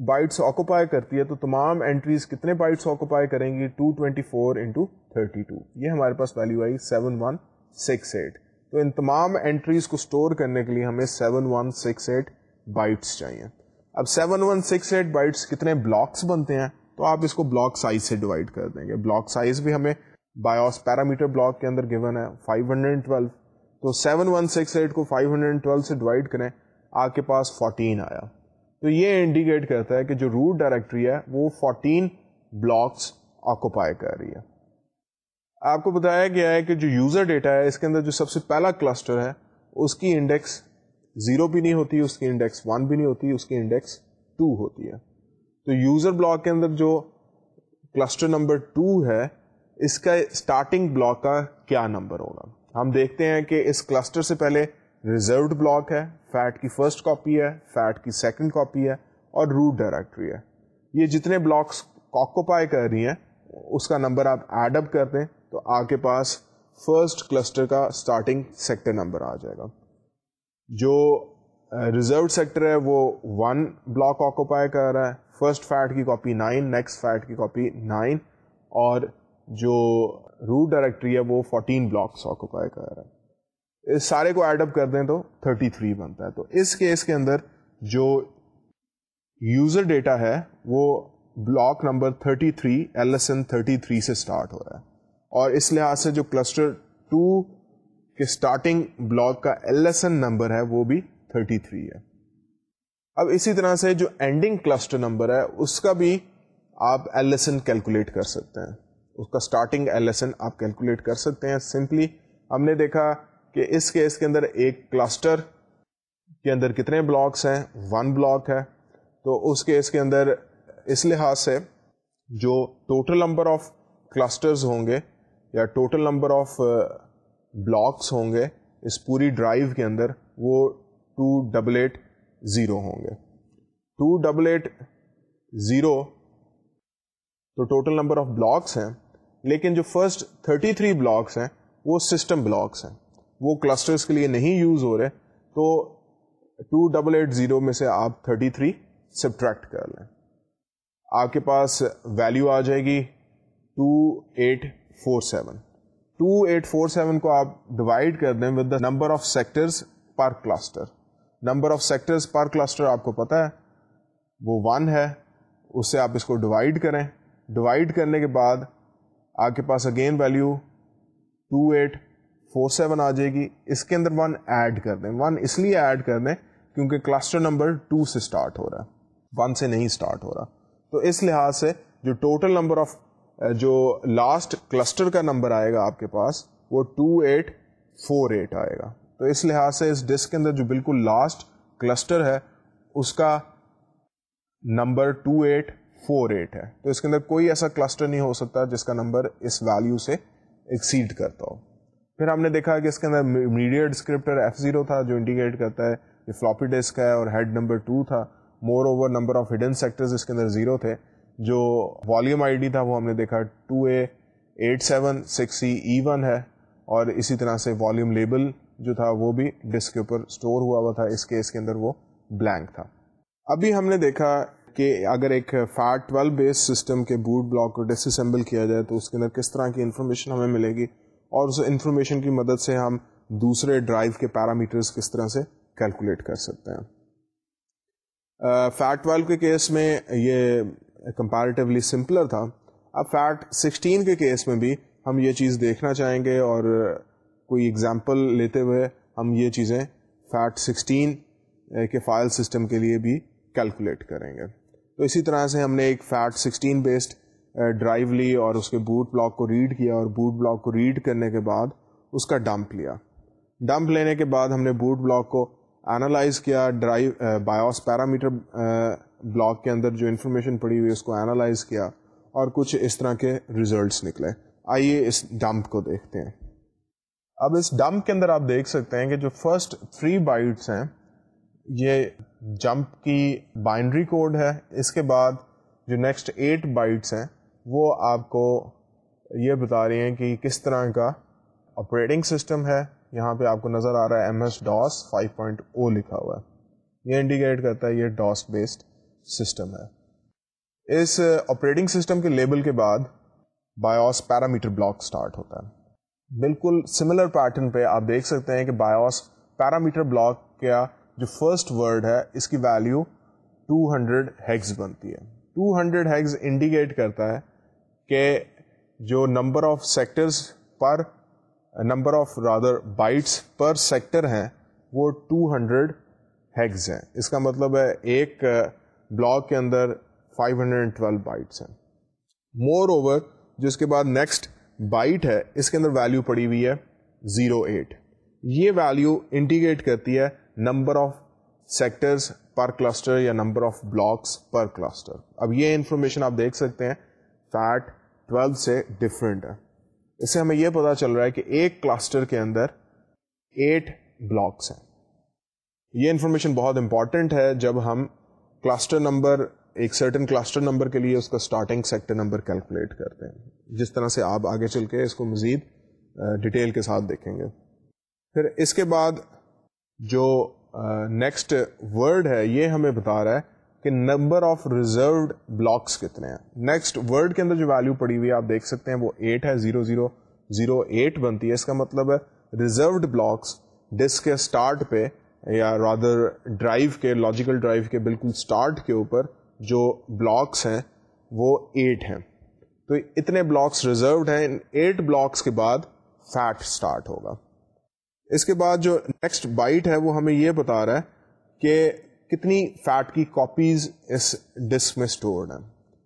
بائٹس آکوپائی کرتی ہے تو تمام اینٹریز کتنے بائٹس آکوپائی کریں گی؟ Two twenty four into thirty two یہ ہمارے پاس ویلو آئی سیون ون سکس ایٹ تو ان تمام اینٹریز کو اسٹور کرنے کے لیے ہمیں seven one six eight bytes چاہیے۔ اب seven one six eight bytes کتنے بلاکس بنتے ہیں؟ تو آپ اس کو بلاک سائز سے ڈیوائڈ کر دیں گے۔ بلاک سائز بھی ہمیں بایوس پیرامیٹر بلاک کے اندر گیون ہے فائیو ہنڈریڈ ٹویلو تو سیون ون سکس ایٹ کو فائیو ہنڈریڈ ٹویلو سے ڈیوائڈ کریں آپ کے پاس فورٹین آیا۔ تو یہ انڈیکیٹ کرتا ہے کہ جو روٹ ڈائریکٹری ہے، وہ فورٹین بلاکس آکوپائی کر رہی ہے۔ آپ کو بتایا گیا ہے کہ جو یوزر ڈیٹا ہے، اس کے اندر جو سب سے پہلا کلسٹر ہے، اس کی انڈیکس زیرو بھی نہیں ہوتی، اس کی انڈیکس ون بھی نہیں ہوتی، اس کی انڈیکس ٹو ہوتی ہے۔ تو یوزر بلاک کے اندر جو کلسٹر نمبر ٹو ہے، اس کا اسٹارٹنگ بلاک کا کیا نمبر ہوگا؟ ہم دیکھتے ہیں کہ اس کلسٹر سے پہلے ریزروڈ بلاک ہے فیٹ کی فرسٹ کاپی ہے فیٹ کی سیکنڈ کاپی ہے اور روٹ ڈائریکٹری ہے۔ یہ جتنے بلاکس آکوپائی کر رہی ہیں، اس کا نمبر آپ ایڈ اپ کر دیں تو آپ کے پاس فرسٹ کلسٹر کا اسٹارٹنگ سیکٹر نمبر آ جائے گا۔ جو uh, ریزرو سیکٹر ہے، وہ ون بلاک آکوپائی کر رہا ہے۔ فرسٹ فیٹ کی کاپی نائن نیکسٹ فیٹ کی کاپی نائن اور جو روٹ ڈائریکٹری ہے وہ فورٹین بلاکس آکوپائی کر رہا ہے۔ اس سارے کو ایڈ اپ کر دیں تو تھرٹی تھری بنتا ہے۔ تو اس کیس کے اندر جو یوزر ڈیٹا ہے وہ block number 33 L S N thirty three سے اسٹارٹ ہو رہا ہے۔ اور اس لحاظ سے جو کلسٹر ٹو کے اسٹارٹنگ بلاک کا ایل ایس این نمبر ہے وہ بھی 33 ہے۔ اب اسی طرح سے جو اینڈنگ کلسٹر نمبر ہے اس کا بھی آپ ایل ایس این کیلکولیٹ کر سکتے ہیں۔ اس کا اسٹارٹنگ ایل ایس این آپ کیلکولیٹ کر سکتے ہیں. سمپلی ہم نے دیکھا کہ اس کیس کے اندر ایک کلسٹر کے اندر کتنے بلاکس ہیں؟ ون بلاک ہے. تو اس کیس کے اندر اس لحاظ سے جو ٹوٹل نمبر آف کلسٹرز ہوں گے یا ٹوٹل نمبر آف بلاکس ہوں گے، اس پوری ڈرائیو کے اندر وہ ٹو ڈبل ایٹ زیرو ہوں گے. ٹو ڈبل ایٹ زیرو تو ٹوٹل نمبر آف بلاکس ہیں. لیکن جو فرسٹ تھرٹی تھری بلاکس ہیں، وہ سسٹم بلاکس ہیں۔ وہ کلسٹرس کے لیے نہیں یوز ہو رہے، تو ٹو ڈبل ایٹ زیرو میں سے آپ تھرٹی تھری سبٹریکٹ کر لیں۔ آپ کے پاس ویلو آ جائے گی two eight four seven two eight four seven کو آپ ڈیوائڈ کر دیں with the number of sectors per cluster number of sectors per cluster آپ کو پتا ہے، وہ ون ہے، اس سے آپ اس کو ڈیوائڈ کریں۔ ڈیوائڈ کرنے کے بعد آپ کے پاس again value two eight four seven آ جائے گی۔ اس کے اندر ون ایڈ کر دیں۔ ون اس لیے ایڈ کر دیں کیونکہ کلسٹر نمبر ٹو سے اسٹارٹ ہو رہا ہے۔ ون سے نہیں اسٹارٹ ہو رہا۔ تو اس لحاظ سے جو ٹوٹل نمبر آف جو لاسٹ کلسٹر کا نمبر آئے گا آپ کے پاس، وہ ٹو ایٹ فور ایٹ آئے گا۔ تو اس لحاظ سے اس ڈسک کے اندر جو بالکل لاسٹ کلسٹر ہے، اس کا number two eight four eight ہے۔ تو اس کے اندر کوئی ایسا کلسٹر نہیں ہو سکتا جس کا نمبر اس ویلو سے ایکسیڈ کرتا ہو۔ پھر ہم نے دیکھا کہ اس کے اندر میڈیا ڈسکرپٹر ایف زیرو تھا جو انڈیکیٹ کرتا ہے، یہ فلاپی ڈسک ہے اور ہیڈ نمبر ٹو تھا۔ Moreover number of hidden sector اس کے اندر زیرو تھے۔ جو والیوم آئی ڈی تھا وہ ہم نے دیکھا two A eight seven six C E one ہے۔ اور اسی طرح سے والیوم لیبل جو تھا وہ بھی ڈسک کے اوپر اسٹور ہوا ہوا تھا۔ اس کیس کے اندر وہ بلینک تھا۔ ابھی ہم نے دیکھا کہ اگر ایک فیٹ ٹویلو بیس سسٹم کے بوٹ بلاک کو ڈس اسمبل کیا جائے تو اس کے اندر کس طرح کی انفارمیشن ہمیں ملے گی اور اس انفارمیشن کی مدد سے ہم دوسرے ڈرائیو کے پیرامیٹرز کس طرح سے کیلکولیٹ کر سکتے ہیں۔ فیٹ ٹویلو کے کیس میں یہ کمپیریٹیولی سمپلر تھا۔ اب فیٹ سکسٹین کے کیس میں بھی ہم یہ چیز دیکھنا چاہیں گے اور کوئی اگزامپل لیتے ہوئے ہم یہ چیزیں فیٹ سکسٹین کے فائل سسٹم کے لیے بھی کیلکولیٹ کریں گے۔ تو اسی طرح سے ہم نے ایک فیٹ سکسٹین بیسڈ ڈرائیو لی اور اس کے بوٹ بلاک کو ریڈ کیا اور بوٹ بلاک کو ریڈ کرنے کے بعد اس کا ڈمپ لیا۔ ڈمپ لینے کے بعد ہم نے بوٹ بلاک کو اینالائز کیا، ڈرائیو بایوس پیرامیٹر بلاک کے اندر جو انفارمیشن پڑی ہوئی اس کو اینالائز کیا اور کچھ اس طرح کے ریزلٹس نکلے۔ آئیے اس ڈمپ کو دیکھتے ہیں۔ اب اس ڈمپ کے اندر آپ دیکھ سکتے ہیں کہ جو فرسٹ تھری بائٹس ہیں، یہ جمپ کی بائنڈری کوڈ ہے۔ اس کے بعد جو نیکسٹ ایٹ بائٹس ہیں، وہ آپ کو یہ بتا رہی ہیں کہ کس طرح کا آپریٹنگ سسٹم ہے۔ یہاں پہ آپ کو نظر آ رہا ہے ایم ایس ڈاس 5.0 لکھا ہوا ہے۔ یہ انڈیکیٹ کرتا ہے یہ ڈاس بیسڈ سسٹم ہے۔ اس آپریٹنگ سسٹم کے لیبل کے بعد بایوس پیرامیٹر بلاک سٹارٹ ہوتا ہے۔ بالکل سملر پیٹرن پہ آپ دیکھ سکتے ہیں کہ بایوس پیرامیٹر بلاک کا جو فرسٹ ورڈ ہے، اس کی ویلیو 200 ہیگز بنتی ہے۔ 200 ہیگز انڈیکیٹ کرتا ہے کہ جو number of sectors per number of rather bytes per sector ہیں، وہ 200 ہیگز ہیں۔ اس کا مطلب ہے ایک بلاک کے اندر 512 بائٹس ہیں۔ مور اوور جو اس کے بعد نیکسٹ بائٹ ہے، اس کے اندر ویلو پڑی ہوئی ہے 08 یہ ویلو انڈیکیٹ کرتی ہے number of sectors per cluster یا number of blocks per cluster. اب یہ انفارمیشن آپ دیکھ سکتے ہیں، فیٹ 12 سے ڈفرینٹ ہے اس سے ہمیں یہ پتا چل رہا ہے کہ ایک کلسٹر کے اندر ایٹ بلاکس ہیں۔ یہ انفارمیشن بہت امپورٹنٹ ہے جب ہم کلسٹر نمبر، ایک سرٹن کلسٹر نمبر کے لیے اس کا اسٹارٹنگ سیکٹر نمبر کیلکولیٹ کرتے ہیں۔ جس طرح سے آپ آگے چل کے اس کو مزید ڈیٹیل کے ساتھ دیکھیں گے۔ پھر اس کے بعد جو نیکسٹ ورڈ ہے، یہ ہمیں بتا رہا ہے کہ نمبر آف ریزروڈ بلاکس کتنے ہیں۔ نیکسٹ ورڈ کے اندر جو ویلو پڑی ہوئی ہے، آپ دیکھ سکتے ہیں، وہ ایٹ ہے زیرو زیرو زیرو ایٹ بنتی ہے۔ اس کا مطلب ہے ریزروڈ بلاکس ڈسک کے اسٹارٹ پہ، یا رادر ڈرائیو کے لاجیکل ڈرائیو کے بالکل اسٹارٹ کے اوپر جو بلاکس ہیں، وہ ایٹ ہیں۔ تو اتنے بلاکس ریزروڈ ہیں ان ایٹ بلاکس کے بعد فیٹ اسٹارٹ ہوگا۔ اس کے بعد جو نیکسٹ بائٹ ہے وہ ہمیں یہ بتا رہا ہے کہ کتنی فیٹ کی کاپیز اس ڈسک میں اسٹورڈ ہیں۔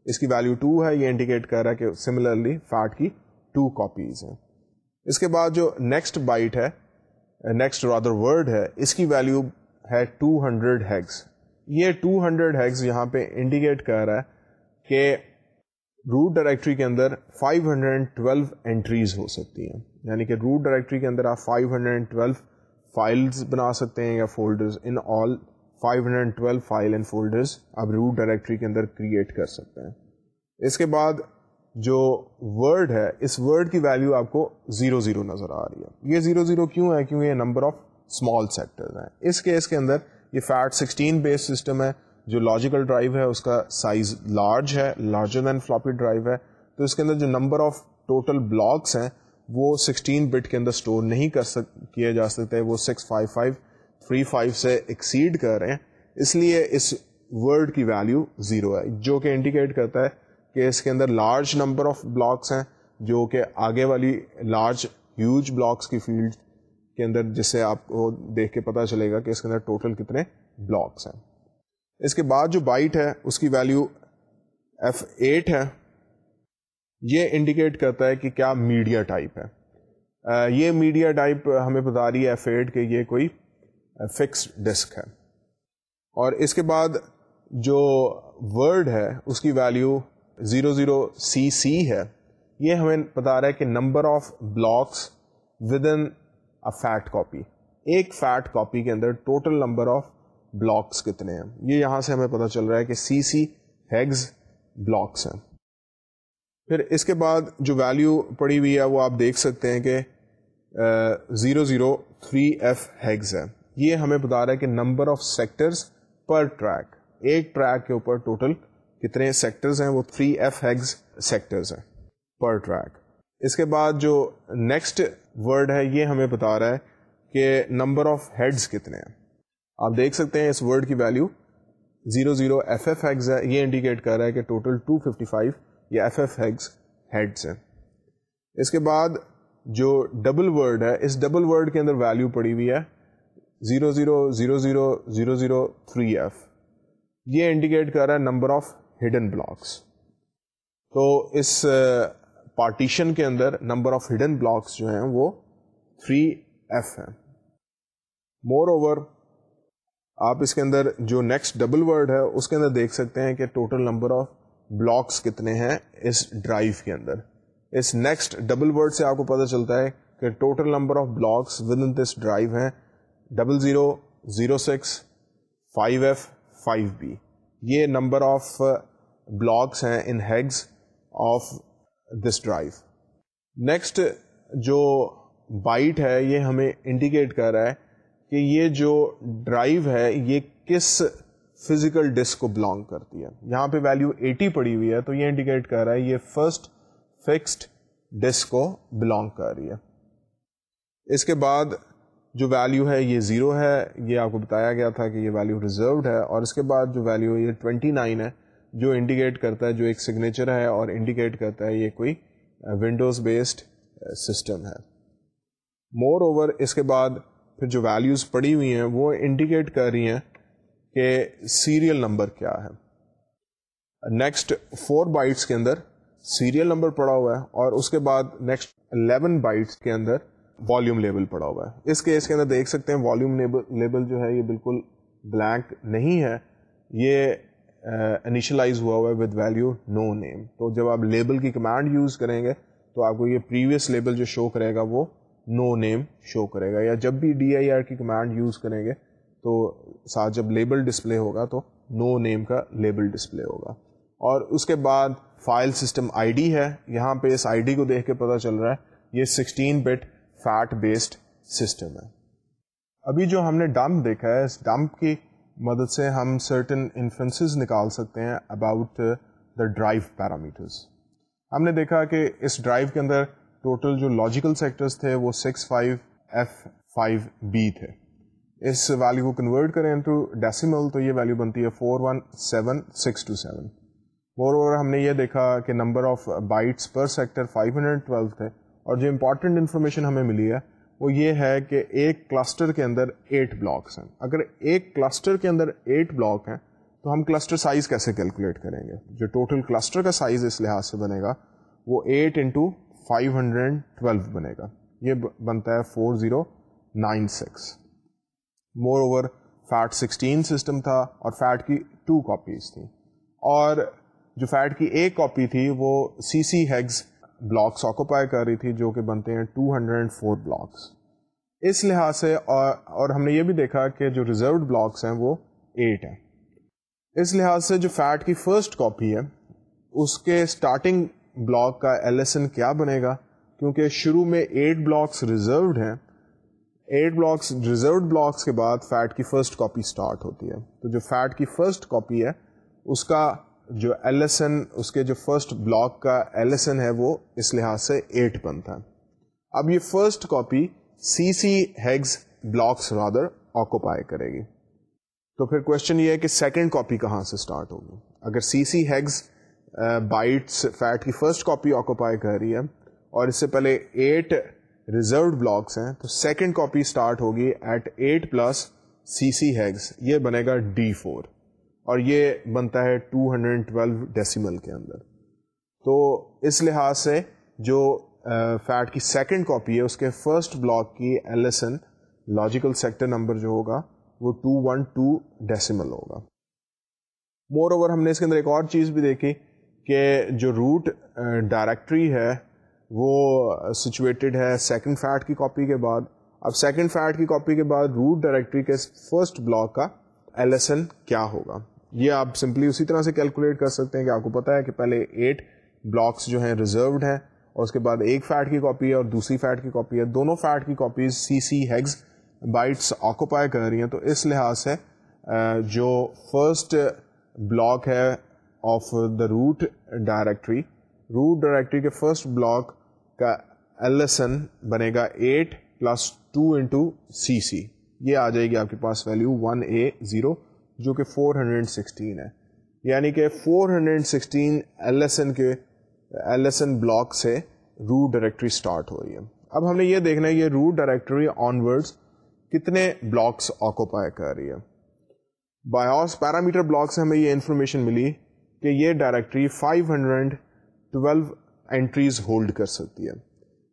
اس کی ویلو ٹو ہے، یہ انڈیکیٹ کر رہا ہے کہ سملرلی فیٹ کی ٹو کاپیز ہیں۔ اس کے بعد جو نیکسٹ بائٹ ہے نیکسٹ رادر ورڈ ہے، اس کی ویلو ہے ٹو ہنڈریڈ ہیگس یہ ٹو ہنڈریڈ ہیگس یہاں پہ انڈیکیٹ کر رہا ہے کہ روٹ ڈائریکٹری کے اندر 512 انٹریز ہو سکتی ہیں۔ یعنی کہ روٹ ڈائریکٹری کے اندر آپ 512 فائلز بنا سکتے ہیں یا folders in all 512 file and folders آپ روٹ ڈائریکٹری کے اندر کریٹ کر سکتے ہیں۔ اس کے بعد جو ورڈ ہے، اس ورڈ کی ویلو آپ کو زیرو زیرو نظر آ رہی ہے۔ یہ زیرو زیرو کیوں ہے؟ کیوں یہ نمبر آف اسمال سیکٹر ہیں۔ اس کیس کے اندر یہ فیٹ سکسٹین بیس سسٹم ہے، جو لاجیکل ڈرائیو ہے، اس کا سائز لارج ہے لارجر دین فلاپی ڈرائیو ہے۔ تو اس کے اندر جو نمبر آف ٹوٹل بلاکس ہیں وہ سکسٹین بٹ کے اندر اسٹور نہیں کر سک کیا جا سکتے، وہ six five five three five سے ایکسیڈ کر رہے ہیں۔ اس لیے اس ورڈ کی ویلو زیرو ہے، جو کہ انڈیکیٹ کرتا ہے کہ اس کے اندر لارج نمبر آف بلاکس ہیں، جو کہ آگے والی لارج ہیوج بلاکس کی فیلڈ کے اندر جس سے آپ کو دیکھ کے پتا چلے گا کہ اس کے اندر ٹوٹل کتنے بلاکس ہیں۔ اس کے بعد جو بائٹ ہے، اس کی ویلو ایف ایٹ ہے۔ یہ انڈیکیٹ کرتا ہے کہ کیا میڈیا ٹائپ ہے۔ یہ میڈیا ٹائپ ہمیں بتا رہی ہے ایف ایٹ کہ یہ کوئی فکس ڈسک ہے۔ اور اس کے بعد جو ورڈ ہے، اس کی value zero zero C C ہے۔ یہ ہمیں بتا رہا ہے کہ number of blocks within FAT copy ایک فیٹ کاپی کے اندر ٹوٹل نمبر آف بلاکس کتنے ہیں۔ یہ یہاں سے ہمیں پتا چل رہا ہے کہ سی سی ہیگز بلاکس ہیں۔ پھر اس کے بعد جو ویلیو پڑی ہوئی ہے وہ آپ دیکھ سکتے ہیں کہ zero zero three F hex ہے۔ یہ ہمیں بتا رہا ہے کہ number of sectors per track ایک ٹریک کے اوپر ٹوٹل کتنے سیکٹرز ہیں، وہ تھری ایف ہیگز سیکٹرز ہیں پر ٹریک اس کے بعد جو نیکسٹ ورڈ ہے، یہ ہمیں بتا رہا ہے کہ نمبر آف ہیڈز کتنے ہیں۔ آپ دیکھ سکتے ہیں اس ورڈ کی value zero zero F F hex ہے، یہ انڈیکیٹ کر رہا ہے کہ ٹوٹل ٹو ففٹی فائیو یہ ایف ایف ہیگز ہیڈس ہیں۔ اس کے بعد جو ڈبل ورڈ ہے، اس ڈبل ورڈ کے اندر ویلو پڑی ہوئی ہے۔ Zero zero zero zero zero zero three F یہ انڈیکیٹ کر رہا ہے نمبر آف ہڈن بلاکس تو اس uh, پارٹیشن کے اندر نمبر آف ہڈن بلاکس جو ہیں، وہ تھری ایف ہیں۔ مور اوور آپ اس کے اندر جو نیکسٹ ڈبل ورڈ ہے، اس کے اندر دیکھ سکتے ہیں کہ ٹوٹل نمبر آف بلاکس کتنے ہیں اس ڈرائیو کے اندر۔ اس نیکسٹ ڈبل ورڈ سے آپ کو پتہ چلتا ہے کہ total number of blocks within this drive ہیں۔ Double zero zero six five F five B یہ نمبر آف بلاکس ہیں in hex of this drive next جو بائٹ ہے یہ ہمیں انڈیکیٹ کر رہا ہے کہ یہ جو ڈرائیو ہے یہ کس فزیکل ڈسک کو بلانگ کرتی ہے۔ یہاں پہ ویلو ایٹی پڑی ہوئی ہے، تو یہ انڈیکیٹ کر رہا ہے، یہ فرسٹ فکسڈ ڈسک کو بلانگ کر رہی ہے۔ اس کے بعد جو ویلو ہے، یہ زیرو ہے۔ یہ آپ کو بتایا گیا تھا کہ یہ ویلو ریزروڈ ہے۔ اور اس کے بعد جو ویلو ہے، یہ ٹوینٹی نائن ہے، جو انڈیکیٹ کرتا ہے، جو ایک سگنیچر ہے اور انڈیکیٹ کرتا ہے یہ کوئی ونڈوز بیسڈ سسٹم ہے۔ مور اوور اس کے بعد پھر جو ویلیوز پڑی ہوئی ہیں، وہ انڈیکیٹ کر رہی ہیں کہ سیریل نمبر کیا ہے۔ نیکسٹ فور بائٹس کے اندر سیریل نمبر پڑا ہوا ہے اور اس کے بعد نیکسٹ 11 بائٹس کے اندر والیوم لیبل پڑا ہوا ہے۔ اس کیس کے اندر دیکھ سکتے ہیں والیوم لیبل جو ہے یہ بالکل بلینک نہیں ہے۔ یہ uh, انیشلائز ہوا ہوا ہے ود ویلیو نو نیم تو جب آپ لیبل کی کمانڈ یوز کریں گے تو آپ کو یہ پریویس لیبل جو شو کرے گا وہ نو نیم شو کرے گا۔ یا جب بھی ڈی آئی آر کی کمانڈ یوز کریں گے تو ساتھ جب لیبل ڈسپلے ہوگا تو نو نیم کا لیبل ڈسپلے ہوگا۔ اور اس کے بعد فائل سسٹم آئی ڈی ہے۔ یہاں پہ اس آئی ڈی کو دیکھ کے پتا چل رہا ہے۔ یہ sixteen bit FAT based system ہے۔ ابھی جو ہم نے ڈمپ دیکھا ہے، اس ڈمپ کی مدد سے ہم سرٹن انفرنسز نکال سکتے ہیں اباؤٹ دا ڈرائیو پیرامیٹرز ہم نے دیکھا کہ اس ڈرائیو کے اندر ٹوٹل جو لاجیکل سیکٹرز تھے، وہ six five F five B تھے۔ اس ویلیو کو کنورٹ کریں انٹو ڈیسیمل تو یہ ویلیو بنتی ہے four one seven six two seven more over ہم نے یہ دیکھا کہ number of bytes per sector five hundred twelve تھے اور جو امپورٹنٹ انفارمیشن ہمیں ملی ہے وہ یہ ہے کہ ایک کلسٹر کے اندر ایٹ بلاکس ہیں. اگر ایک کلسٹر کے اندر ایٹ بلاک ہیں تو ہم کلسٹر سائز کیسے کیلکولیٹ کریں گے؟ جو ٹوٹل کلسٹر کا سائز اس لحاظ سے بنے گا وہ ایٹ انٹو 512 بنے گا. یہ بنتا ہے 4096 مور اوور فیٹ 16 سسٹم تھا اور فیٹ کی ٹو کاپیز تھیں اور جو فیٹ کی ایک کاپی تھی وہ سی سی ہیگز بلاکس آکوپائی کر رہی تھی جو کہ بنتے ہیں 204 بلاکس اس لحاظ سے، اور ہم نے یہ بھی دیکھا کہ جو ریزروڈ بلاکس ہیں، وہ 8 ہیں. اس لحاظ سے جو فیٹ کی فرسٹ کاپی ہے، اس کے اسٹارٹنگ بلاک کا ایل کیا بنے گا کیونکہ شروع میں ایٹ بلاکس ریزروڈ ہیں ایٹ بلاکس، ریزروڈ بلاکس کے بعد فیٹ کی فرسٹ کاپی اسٹارٹ ہوتی ہے۔ تو جو فیٹ کی فرسٹ کاپی ہے، اس کا جو ایل ایس این اس کے جو فرسٹ بلاک کا ایل ایس این ہے، وہ اس لحاظ سے ایٹ بنتا ہے۔ اب یہ first copy C C hex blocks rather occupy کرے گی۔ تو پھر کوشچن یہ ہے کہ سیکنڈ کاپی کہاں سے اسٹارٹ ہوگی؟ اگر C C hex bytes, FAT کی فرسٹ کاپی آکوپائی کر رہی ہے اور اس سے پہلے ایٹ ریزروڈ بلاکس ہیں، تو سیکنڈ کاپی اسٹارٹ ہوگی at eight plus C C hex یہ بنے گا ڈی فور اور یہ بنتا ہے ٹو ہنڈریڈ ٹویلو ڈیسیمل کے اندر۔ تو اس لحاظ سے جو فیٹ کی سیکنڈ کاپی ہے، اس کے فرسٹ بلاک کی L S N logical sector number جو ہوگا، وہ ٹو ون ٹو ڈیسیمل ہوگا۔ مور اوور ہم نے اس کے اندر ایک اور چیز بھی دیکھی کہ جو روٹ ڈائریکٹری ہے وہ سچویٹڈ ہے سیکنڈ فیٹ کی کاپی کے بعد. اب سیکنڈ فیٹ کی کاپی کے بعد روٹ ڈائریکٹری کے فرسٹ بلاک کا ایل ایس این کیا ہوگا؟ یہ آپ سمپلی اسی طرح سے کیلکولیٹ کر سکتے ہیں کہ آپ کو پتا ہے کہ پہلے ایٹ بلاکس جو ہیں ریزروڈ ہیں اور اس کے بعد ایک فیٹ کی کاپی ہے اور دوسری فیٹ کی کاپی ہے. دونوں فیٹ کی copies C C hex bytes occupy کر رہی ہیں. تو اس لحاظ سے جو فرسٹ بلاک ہے of the root directory root directory کے فرسٹ بلاک کا ایل ایس این بنے گا eight plus two into C C یہ آ جائے گی آپ کے پاس ویلو ون اے زیرو جو کہ فور ہنڈریڈ سکسٹین ہے. یعنی کہ four hundred sixteen L S N کے ایل ایس این بلاک سے روٹ ڈائریکٹری اسٹارٹ ہو رہی ہے. اب ہم نے یہ دیکھنا ہے یہ روٹ ڈائریکٹری آن ورڈ کتنے بلاکس آکوپائی کر رہی ہے. بایوس پیرامیٹر بلاک سے ہمیں یہ انفارمیشن ملی کہ یہ ڈائریکٹری 512 انٹریز ہولڈ کر سکتی ہے۔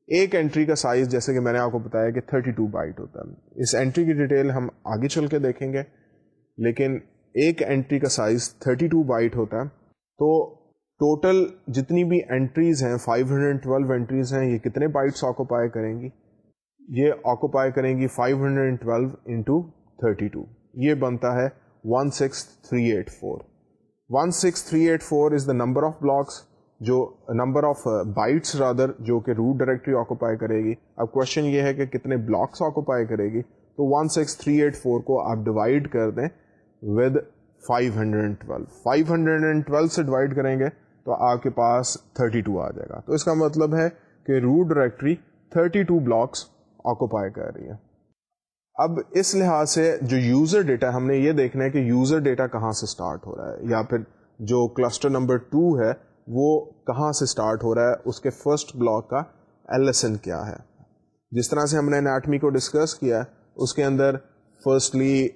ایک انٹری کا سائز جیسے کہ میں نے آپ کو بتایا کہ 32 بائٹ ہوتا ہے۔ اس انٹری کی ڈیٹیل ہم آگے چل کے دیکھیں گے۔ لیکن ایک انٹری کا سائز 32 بائٹ ہوتا ہے۔ تو ٹوٹل جتنی بھی انٹریز ہیں 512 انٹریز ہیں، یہ کتنے بائٹس آکوپائی کریں گی؟ یہ آکوپائی کریں گی 512 انٹو 32 یہ بنتا ہے 16384 16384 is the number of blocks جو نمبر آف بائٹس رادر جو کہ روٹ ڈائریکٹری آکوپائی کرے گی. اب کوشچن یہ ہے کہ کتنے بلاکس آکوپائی کرے گی. تو 16384 کو آپ ڈیوائڈ کر دیں ود 512 512 سے ڈیوائڈ کریں گے تو آپ کے پاس 32 آ جائے گا. تو اس کا مطلب ہے کہ روٹ ڈائریکٹری 32 بلاکس آکوپائی کر رہی ہے. اب اس لحاظ سے جو یوزر ڈیٹا ہم نے یہ دیکھنا ہے کہ یوزر ڈیٹا کہاں سے اسٹارٹ ہو رہا ہے، یا پھر جو کلسٹر نمبر ٹو ہے وہ کہاں سے اسٹارٹ ہو رہا ہے، اس کے فرسٹ بلاک کا ایل کیا ہے۔ جس طرح سے ہم نے انیٹمی کو ڈسکس کیا، اس کے اندر فرسٹلی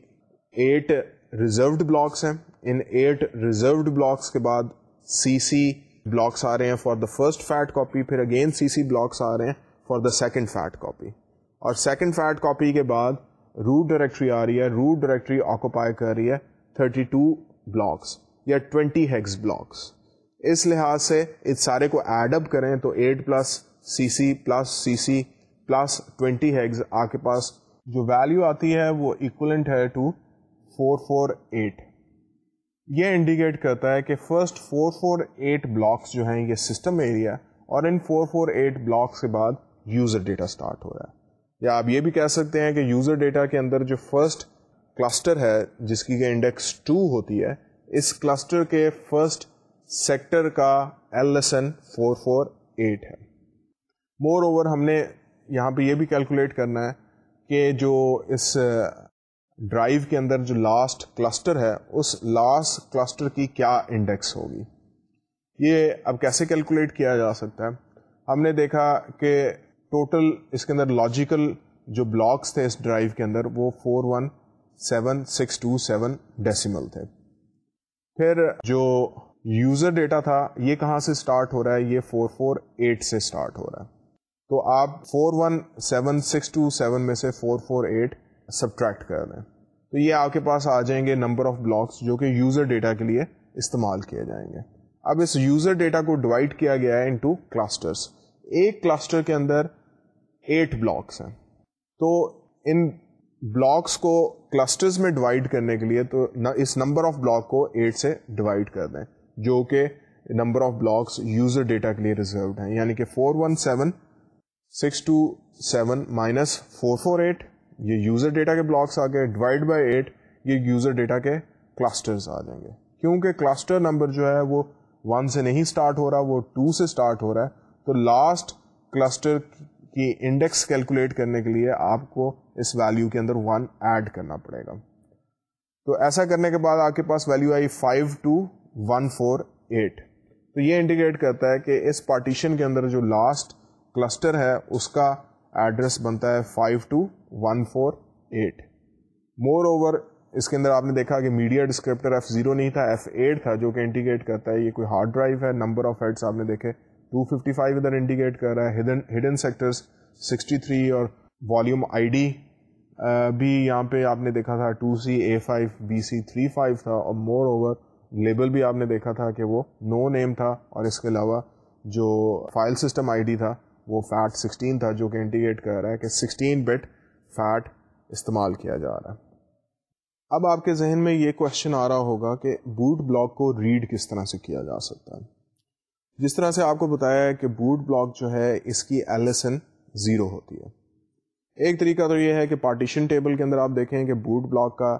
ایٹ ریزروڈ بلاکس ہیں۔ ان ایٹ ریزروڈ بلاکس کے بعد سی سی بلاکس آ رہے ہیں for the first FAT copy پھر اگین سی سی بلاکس آ رہے ہیں for the second FAT copy اور سیکنڈ فیٹ کاپی کے بعد روٹ ڈائریکٹری آ رہی ہے روٹ ڈائریکٹری آکوپائی کر رہی ہے 32 بلاکس یا 20 ہیگز بلاکس اس لحاظ سے اس سارے کو ایڈ اپ کریں تو 8 plus C C plus C C plus 20 hex آپ کے پاس جو ویلو آتی ہے وہ اکولنٹ ہے ٹو 448 یہ انڈیکیٹ کرتا ہے کہ فرسٹ 448 بلاکس جو ہیں یہ سسٹم ایریا اور ان 448 بلاکس کے بعد یوزر ڈیٹا اسٹارٹ ہو رہا ہے. یا آپ یہ بھی کہہ سکتے ہیں کہ یوزر ڈیٹا کے اندر جو فرسٹ کلسٹر ہے جس کی کہ انڈیکس 2 ہوتی ہے، اس کلسٹر کے فرسٹ سیکٹر کا L S N four four eight ہے۔ مور اوور ہم نے یہاں پہ یہ بھی کیلکولیٹ کرنا ہے کہ جو اس uh, ڈرائیو کے اندر جو لاسٹ کلسٹر ہے، اس لاسٹ کلسٹر کی کیا انڈیکس ہوگی۔ یہ اب کیسے کیلکولیٹ کیا جا سکتا ہے؟ ہم نے دیکھا کہ ٹوٹل اس کے اندر لاجیکل جو بلاکس تھے اس ڈرائیو کے اندر، وہ four one seven six two seven decimal تھے۔ پھر جو یوزر ڈیٹا تھا، یہ کہاں سے اسٹارٹ ہو رہا ہے؟ یہ فور فور ایٹ سے اسٹارٹ ہو رہا ہے۔ تو آپ four one seven six two seven میں سے فور فور ایٹ سبٹریکٹ کر دیں تو یہ آپ کے پاس آ جائیں گے نمبر آف بلاکس جو کہ یوزر ڈیٹا کے لیے استعمال کیے جائیں گے۔ اب اس یوزر ڈیٹا کو ڈیوائڈ کیا گیا ہے انٹو کلسٹرس ایک کلسٹر کے اندر ایٹ بلاکس ہیں۔ تو ان بلاکس کو کلسٹرز میں ڈیوائڈ کرنے کے لیے تو اس نمبر آف بلاک کو ایٹ سے ڈیوائڈ کر دیں۔ جو کہ number of blocks user data کے لیے ریزروڈ ہیں۔ یعنی کہ four one seven six two seven minus four four eight یہ یوزر ڈیٹا کے بلاکس آ گئے۔ ڈیوائڈ بائی ایٹ یہ یوزر ڈیٹا کے کلسٹرز آ جائیں گے۔ کیونکہ کلسٹر نمبر جو ہے وہ ون سے نہیں اسٹارٹ ہو رہا، وہ ٹو سے اسٹارٹ ہو رہا ہے۔ تو لاسٹ کلسٹر کی انڈیکس کیلکولیٹ کرنے کے لیے آپ کو اس ویلو کے اندر ون ایڈ کرنا پڑے گا۔ تو ایسا کرنے کے بعد آپ کے پاس ویلو آئی five two one four eight تو یہ انڈیکیٹ کرتا ہے کہ اس پارٹیشن کے اندر جو لاسٹ کلسٹر ہے، اس کا ایڈریس بنتا ہے five two one four eight moreover اس کے اندر آپ نے دیکھا کہ میڈیا ڈسکرپٹر ایف زیرو نہیں تھا ایف ایٹ تھا، جو کہ انڈیکیٹ کرتا ہے یہ کوئی ہارڈ ڈرائیو ہے نمبر آف ہیڈس آپ نے دیکھے 255 ادھر انڈیکیٹ کر رہا ہے ہڈن سیکٹرز 63 اور والیوم آئی ڈی بھی یہاں پہ آپ نے دیکھا تھا 2 C A five B C three five تھا، اور مور اوور لیبل بھی آپ نے دیکھا تھا کہ وہ نو نیم تھا اور اس کے علاوہ جو فائل سسٹم آئی ڈی تھا وہ فیٹ 16 تھا جو کہ انڈیکیٹ کر رہا ہے کہ 16 بٹ فیٹ استعمال کیا جا رہا ہے۔ اب آپ کے ذہن میں یہ کوشچن آ رہا ہوگا کہ بوٹ بلاک کو ریڈ کس طرح سے کیا جا سکتا ہے۔ جس طرح سے آپ کو بتایا ہے کہ بوٹ بلاک جو ہے اس کی ایل ایس این زیرو ہوتی ہے۔ ایک طریقہ تو یہ ہے کہ پارٹیشن ٹیبل کے اندر آپ دیکھیں کہ بوٹ بلاک کا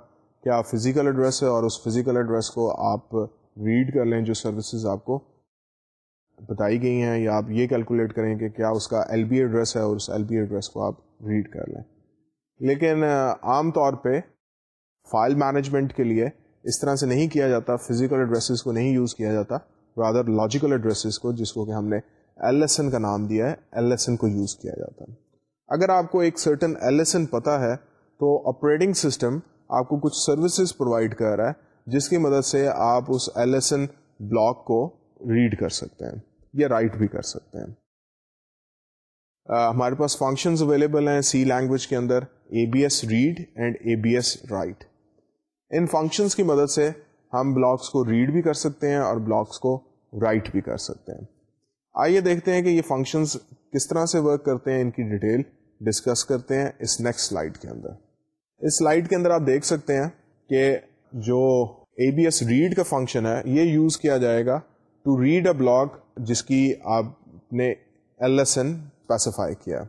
کیا فزیکل ایڈریس ہے اور اس فزیکل ایڈریس کو آپ ریڈ کر لیں جو سروسز آپ کو بتائی گئی ہیں یا آپ یہ کیلکولیٹ کریں کہ کیا اس کا ایل بی ایڈریس ہے اور اس ایل بی ایڈریس کو آپ ریڈ کر لیں۔ لیکن عام طور پہ فائل مینجمنٹ کے لیے اس طرح سے نہیں کیا جاتا فزیکل ایڈریسز کو نہیں یوز کیا جاتا رادر لاجیکل ایڈریسز کو، جس کو کہ ہم نے ایل ایس این کا نام دیا ہے ایل ایس این کو یوز کیا جاتا۔ ہے اگر آپ کو ایک سرٹن ایل ایس این پتا ہے، تو آپریٹنگ سسٹم آپ کو کچھ سروسز پرووائڈ کر رہا ہے، جس کی مدد سے آپ اس ایل ایس این بلاک کو ریڈ کر سکتے ہیں یا رائٹ بھی کر سکتے ہیں۔ ہمارے پاس فنکشنز اویلیبل ہیں سی لینگویج کے اندر A B S read and A B S write in functions کی مدد سے ہم بلاکس کو ریڈ بھی کر سکتے ہیں اور بلاکس کو رائٹ بھی کر سکتے ہیں۔ آئیے دیکھتے ہیں کہ یہ فنکشنز کس طرح سے ورک کرتے ہیں، ان کی ڈیٹیل ڈسکس کرتے ہیں اس نیکسٹ سلائڈ کے اندر۔ اس سلائڈ کے اندر آپ دیکھ سکتے ہیں کہ جو اے بی ایس ریڈ کا فنکشن ہے، یہ یوز کیا جائے گا ٹو ریڈ اے بلاک جس کی آپ نے ایل ایس این اسپیسیفائی کیا۔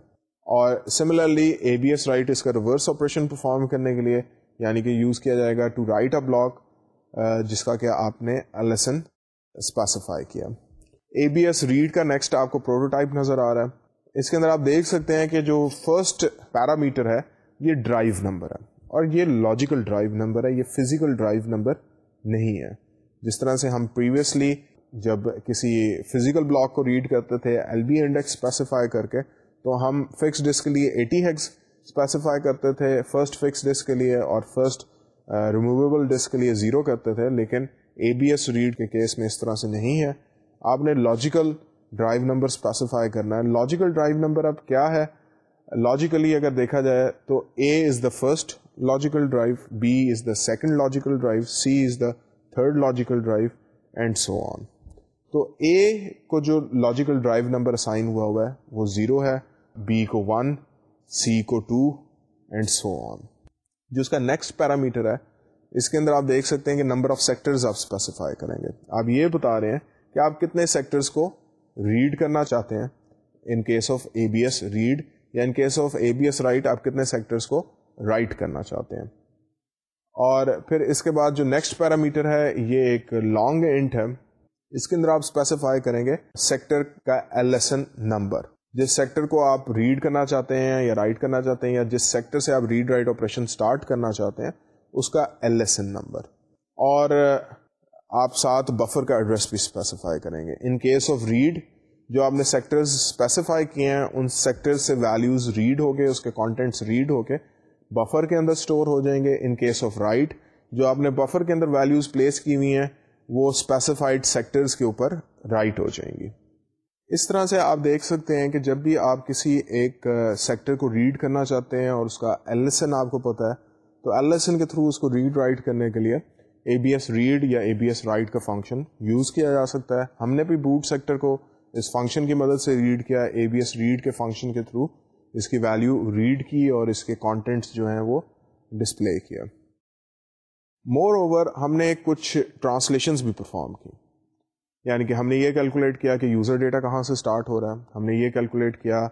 اور similarly A B S write اس کا ریورس آپریشن پرفارم کرنے کے لیے یعنی کہ یوز کیا جائے گا ٹو رائٹ اے بلاک جس کا کہ آپ نے ایل ایس این اسپیسیفائی کیا۔ اے بی ایس ریڈ کا نیکسٹ آپ کو پروٹوٹائپ نظر آ رہا ہے۔ اس کے اندر آپ دیکھ سکتے ہیں کہ جو فرسٹ پیرامیٹر ہے یہ ڈرائیو نمبر ہے۔ اور یہ لاجیکل ڈرائیو نمبر ہے، یہ فزیکل ڈرائیو نمبر نہیں ہے۔ جس طرح سے ہم پریویسلی جب کسی فزیکل بلاک کو ریڈ کرتے تھے ایل بی انڈیکس اسپیسیفائی کر کے، تو ہم فکس ڈسک کے لیے ایٹی ہیگس اسپیسیفائی کرتے تھے فرسٹ فکس ڈسک کے لیے اور فرسٹ ریموویبل ڈسک کے لیے زیرو کرتے تھے، لیکن اے بی ایس ریڈ کے کیس میں اس طرح سے نہیں ہے۔ آپ نے لاجیکل ڈرائیو نمبر اسپیسیفائی کرنا ہے۔ لاجیکل ڈرائیو نمبر اب کیا ہے؟ لاجیکلی اگر دیکھا جائے تو A is the first logical drive B is the second logical drive C is the third logical drive and so on تو اے کو جو لاجیکل ڈرائیو نمبر اسائن ہوا ہوا ہے، وہ زیرو ہے بی کو ون سی کو ٹو اینڈ سو آن جو اس کا نیکسٹ پیرامیٹر ہے، اس کے اندر آپ دیکھ سکتے ہیں کہ نمبر آف سیکٹرز آپ اسپیسیفائی کریں گے۔ آپ یہ بتا رہے ہیں کہ آپ کتنے سیکٹرز کو ریڈ کرنا چاہتے ہیں۔ In case of A B S read یا in case of A B S write آپ کتنے سیکٹرز کو رائٹ کرنا چاہتے ہیں۔ اور پھر اس کے بعد جو نیکسٹ پیرامیٹر ہے، یہ ایک لانگ انٹ ہے۔ اس کے اندر آپ اسپیسیفائی کریں گے سیکٹر کا ایل ایس این نمبر جس سیکٹر کو آپ ریڈ کرنا چاہتے ہیں یا رائٹ کرنا چاہتے ہیں، یا جس سیکٹر سے آپ ریڈ رائٹ آپریشن اسٹارٹ کرنا چاہتے ہیں، اس کا ایل ایس این نمبر اور آپ ساتھ بفر کا ایڈریس بھی اسپیسیفائی کریں گے۔ ان کیس آف ریڈ جو آپ نے سیکٹرز اسپیسیفائی کیے ہیں، ان سیکٹر سے ویلیوز ریڈ ہو گئے اس کے کانٹینٹس ریڈ ہو کے بفر کے اندر اسٹور ہو جائیں گے ان کیس آف رائٹ جو آپ نے بفر کے اندر ویلیوز پلیس کی ہوئی ہیں، وہ اسپیسیفائڈ سیکٹرز کے اوپر رائٹ ہو جائیں گی۔ اس طرح سے آپ دیکھ سکتے ہیں کہ جب بھی آپ کسی ایک سیکٹر کو ریڈ کرنا چاہتے ہیں اور اس کا ایل ایس این آپ کو پتا ہے، تو ایل ایس این کے تھرو اس کو ریڈ رائٹ کرنے کے لیے اے بی ایس ریڈ یا اے بی ایس رائٹ کا فنکشن یوز کیا جا سکتا ہے۔ ہم نے بھی بوٹ سیکٹر کو اس فنکشن کی مدد سے ریڈ کیا اے بی ایس ریڈ کے فنکشن کے تھرو اس کی ویلیو ریڈ کی اور اس کے کانٹینٹس جو ہیں وہ ڈسپلے کیا۔ مور اوور ہم نے کچھ ٹرانسلیشنز بھی پرفارم کی یعنی کہ ہم نے یہ کیلکولیٹ کیا کہ یوزر ڈیٹا کہاں سے اسٹارٹ ہو رہا ہے۔ ہم نے یہ کیلکولیٹ کیا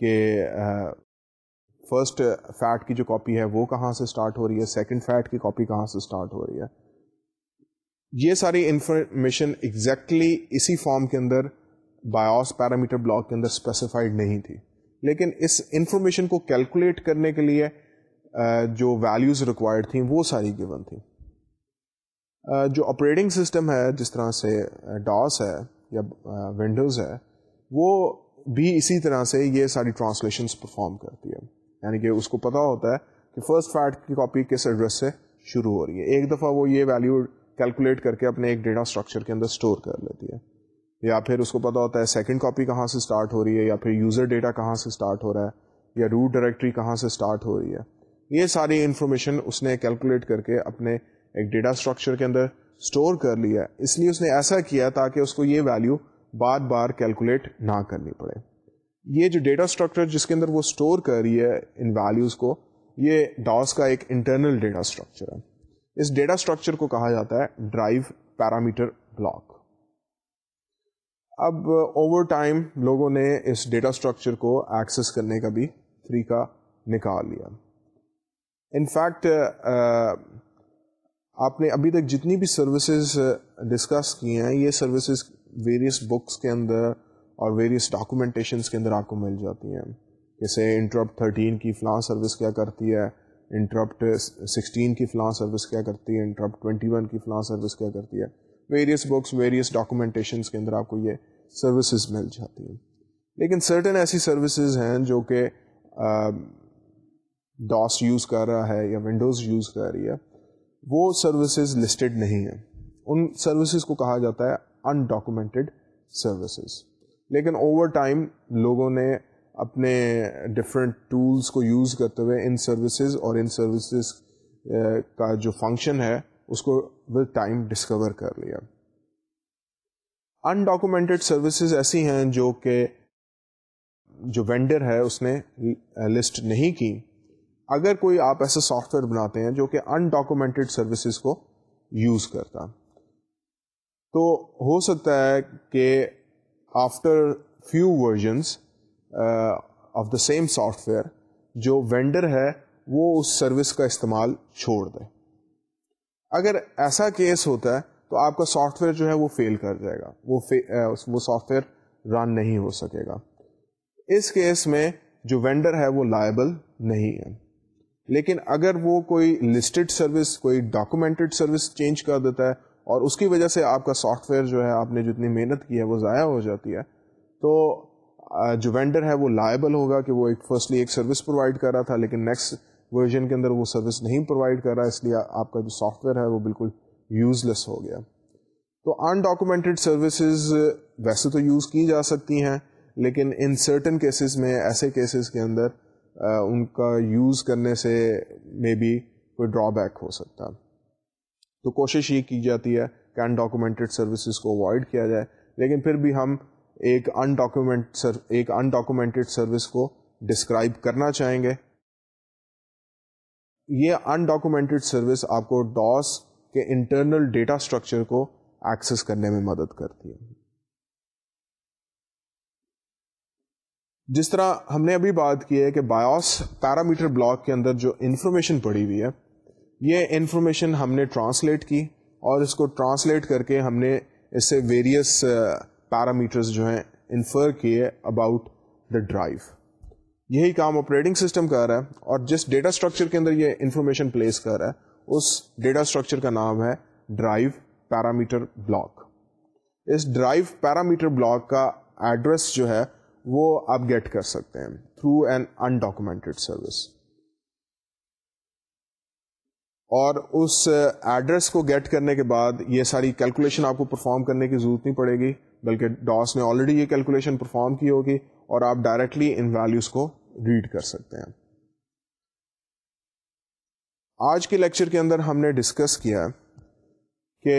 کہ فرسٹ فیٹ کی جو کاپی ہے وہ کہاں سے اسٹارٹ ہو رہی ہے۔ سیکنڈ فیٹ کی کاپی کہاں سے اسٹارٹ ہو رہی ہے۔ یہ ساری انفارمیشن ایگزیکٹلی اسی فارم کے اندر بایوس پیرامیٹر بلاک کے اندر اسپیسیفائڈ نہیں تھی۔ لیکن اس انفارمیشن کو کیلکولیٹ کرنے کے لیے جو ویلیوز ریکوائرڈ تھیں، وہ ساری گیون تھیں۔ جو آپریٹنگ سسٹم ہے، جس طرح سے ڈاس ہے یا ونڈوز ہے، وہ بھی اسی طرح سے یہ ساری ٹرانسلیشنس پرفارم کرتی ہے۔ یعنی کہ اس کو پتا ہوتا ہے کہ فرسٹ فیٹ کی کاپی کس ایڈریس سے شروع ہو رہی ہے۔ ایک دفعہ وہ یہ ویلیو کیلکولیٹ کر کے اپنے ایک ڈیٹا اسٹرکچر کے اندر اسٹور کر لیتی ہے۔ یا پھر اس کو پتا ہوتا ہے سیکنڈ کاپی کہاں سے اسٹارٹ ہو رہی ہے، یا پھر یوزر ڈیٹا کہاں سے اسٹارٹ ہو رہا ہے، یا روٹ ڈائریکٹری کہاں سے اسٹارٹ ہو رہی ہے۔ یہ ساری انفارمیشن اس نے کیلکولیٹ کر کے اپنے ایک ڈیٹا اسٹرکچر کے اندر اسٹور کر لیا ہے۔ اس لیے اس نے ایسا کیا تاکہ اس کو یہ ویلو بار بار کیلکولیٹ نہ کرنی پڑے۔ یہ جو ڈیٹا اسٹرکچر جس کے اندر وہ اسٹور کر رہی ہے ان ویلوز کو، یہ ڈاس کا ایک انٹرنل ڈیٹا اسٹرکچر ہے۔ اس ڈیٹا اسٹرکچر کو کہا جاتا ہے ڈرائیو پیرامیٹر بلاک اب اوور ٹائم لوگوں نے اس ڈیٹا اسٹرکچر کو ایکسس کرنے کا بھی طریقہ نکال لیا۔ انفیکٹ آپ نے ابھی تک جتنی بھی سروسز ڈسکس کی ہیں، یہ سروسز ویریس بکس کے اندر اور ویریس ڈاکومنٹیشنس کے اندر آپ کو مل جاتی ہیں۔ جیسے انٹرپٹ تھرٹین کی فلاں سروس کیا کرتی ہے انٹرپٹ سکسٹین کی فلاں سروس کیا کرتی ہے انٹرپٹ ٹوینٹی ون کی فلاں سروس کیا کرتی ہے۔ ویریس بکس ویریس ڈاکومنٹیشنس کے اندر آپ کو یہ سروسز مل جاتی ہیں۔ لیکن سرٹن ایسی سروسز ہیں جو کہ ڈاس یوز کر رہا ہے یا ونڈوز یوز کر رہی ہے، وہ سروسز لسٹڈ نہیں ہیں۔ ان سروسز کو کہا جاتا ہے انڈاکومنٹڈ سروسز لیکن اوور ٹائم لوگوں نے اپنے ڈفرینٹ ٹولس کو یوز کرتے ہوئے ان سروسز اور ان سروسز کا جو فنکشن ہے اس کو ود ٹائم ڈسکور کر لیا۔ انڈاکومنٹڈ سروسز ایسی ہیں جو کہ جو وینڈر ہے اس نے لسٹ نہیں کی۔ اگر کوئی آپ ایسا سافٹ ویئر بناتے ہیں جو کہ انڈاکومنٹڈ سروسز کو یوز کرتا۔ تو ہو سکتا ہے کہ after few versions of the same software جو وینڈر ہے وہ اس سروس کا استعمال چھوڑ دے۔ اگر ایسا کیس ہوتا ہے تو آپ کا سافٹ ویئر جو ہے وہ فیل کر جائے گا۔ وہ وہ سافٹ ویئر رن نہیں ہو سکے گا۔ اس کیس میں جو وینڈر ہے وہ لائبل نہیں ہے۔ لیکن اگر وہ کوئی لسٹڈ سروس کوئی ڈاکومنٹڈ سروس چینج کر دیتا ہے اور اس کی وجہ سے آپ کا سافٹ ویئر جو ہے، آپ نے جتنی محنت کی ہے وہ ضائع ہو جاتی ہے، تو جو وینڈر ہے وہ لائبل ہوگا کہ وہ ایک فرسٹلی ایک سروس پرووائڈ کر رہا تھا، لیکن نیکسٹ ورژن کے اندر وہ سروس نہیں پرووائڈ کر رہا، اس لیے آپ کا جو سافٹ ویئر ہے وہ بالکل یوز لیس ہو گیا۔ تو انڈاکومنٹڈ سروسز ویسے تو یوز کی جا سکتی ہیں، لیکن ان سرٹن کیسز میں، ایسے کیسز کے اندر ان کا یوز کرنے سے مے بی کوئی ڈرا بیک ہو سکتا۔ تو کوشش یہ کی جاتی ہے کہ انڈاکومنٹڈ سروسز کو اوائڈ کیا جائے، لیکن پھر بھی ہم ایک انڈاکومنٹ ایک انڈاکومنٹڈ سروس کو ڈسکرائب کرنا چاہیں گے۔ یہ انڈاکومنٹڈ سروس آپ کو ڈاس کے انٹرنل ڈیٹا اسٹرکچر کو ایکسس کرنے میں مدد کرتی ہے۔ جس طرح ہم نے ابھی بات کی ہے کہ بایوس پیرامیٹر بلاک کے اندر جو انفارمیشن پڑی ہوئی ہے، یہ انفارمیشن ہم نے ٹرانسلیٹ کی اور اس کو ٹرانسلیٹ کر کے ہم نے اس سے ویریس پیرامیٹرز uh, جو ہیں انفر کیے اباؤٹ دا ڈرائیو یہی کام آپریٹنگ سسٹم کر رہا ہے اور جس ڈیٹا اسٹرکچر کے اندر یہ انفارمیشن پلیس کر رہا ہے، اس ڈیٹا اسٹرکچر کا نام ہے ڈرائیو پیرامیٹر بلاک اس ڈرائیو پیرامیٹر بلاک کا ایڈریس جو ہے، وہ آپ گیٹ کر سکتے ہیں تھرو این انڈاکومینٹڈ سروس اور اس ایڈریس کو گیٹ کرنے کے بعد یہ ساری کیلکولیشن آپ کو پرفارم کرنے کی ضرورت نہیں پڑے گی، بلکہ ڈاس نے آلریڈی یہ کیلکولیشن پرفارم کی ہوگی اور آپ ڈائریکٹلی ان ویلوز کو ریڈ کر سکتے ہیں۔ آج کے لیکچر کے اندر ہم نے ڈسکس کیا کہ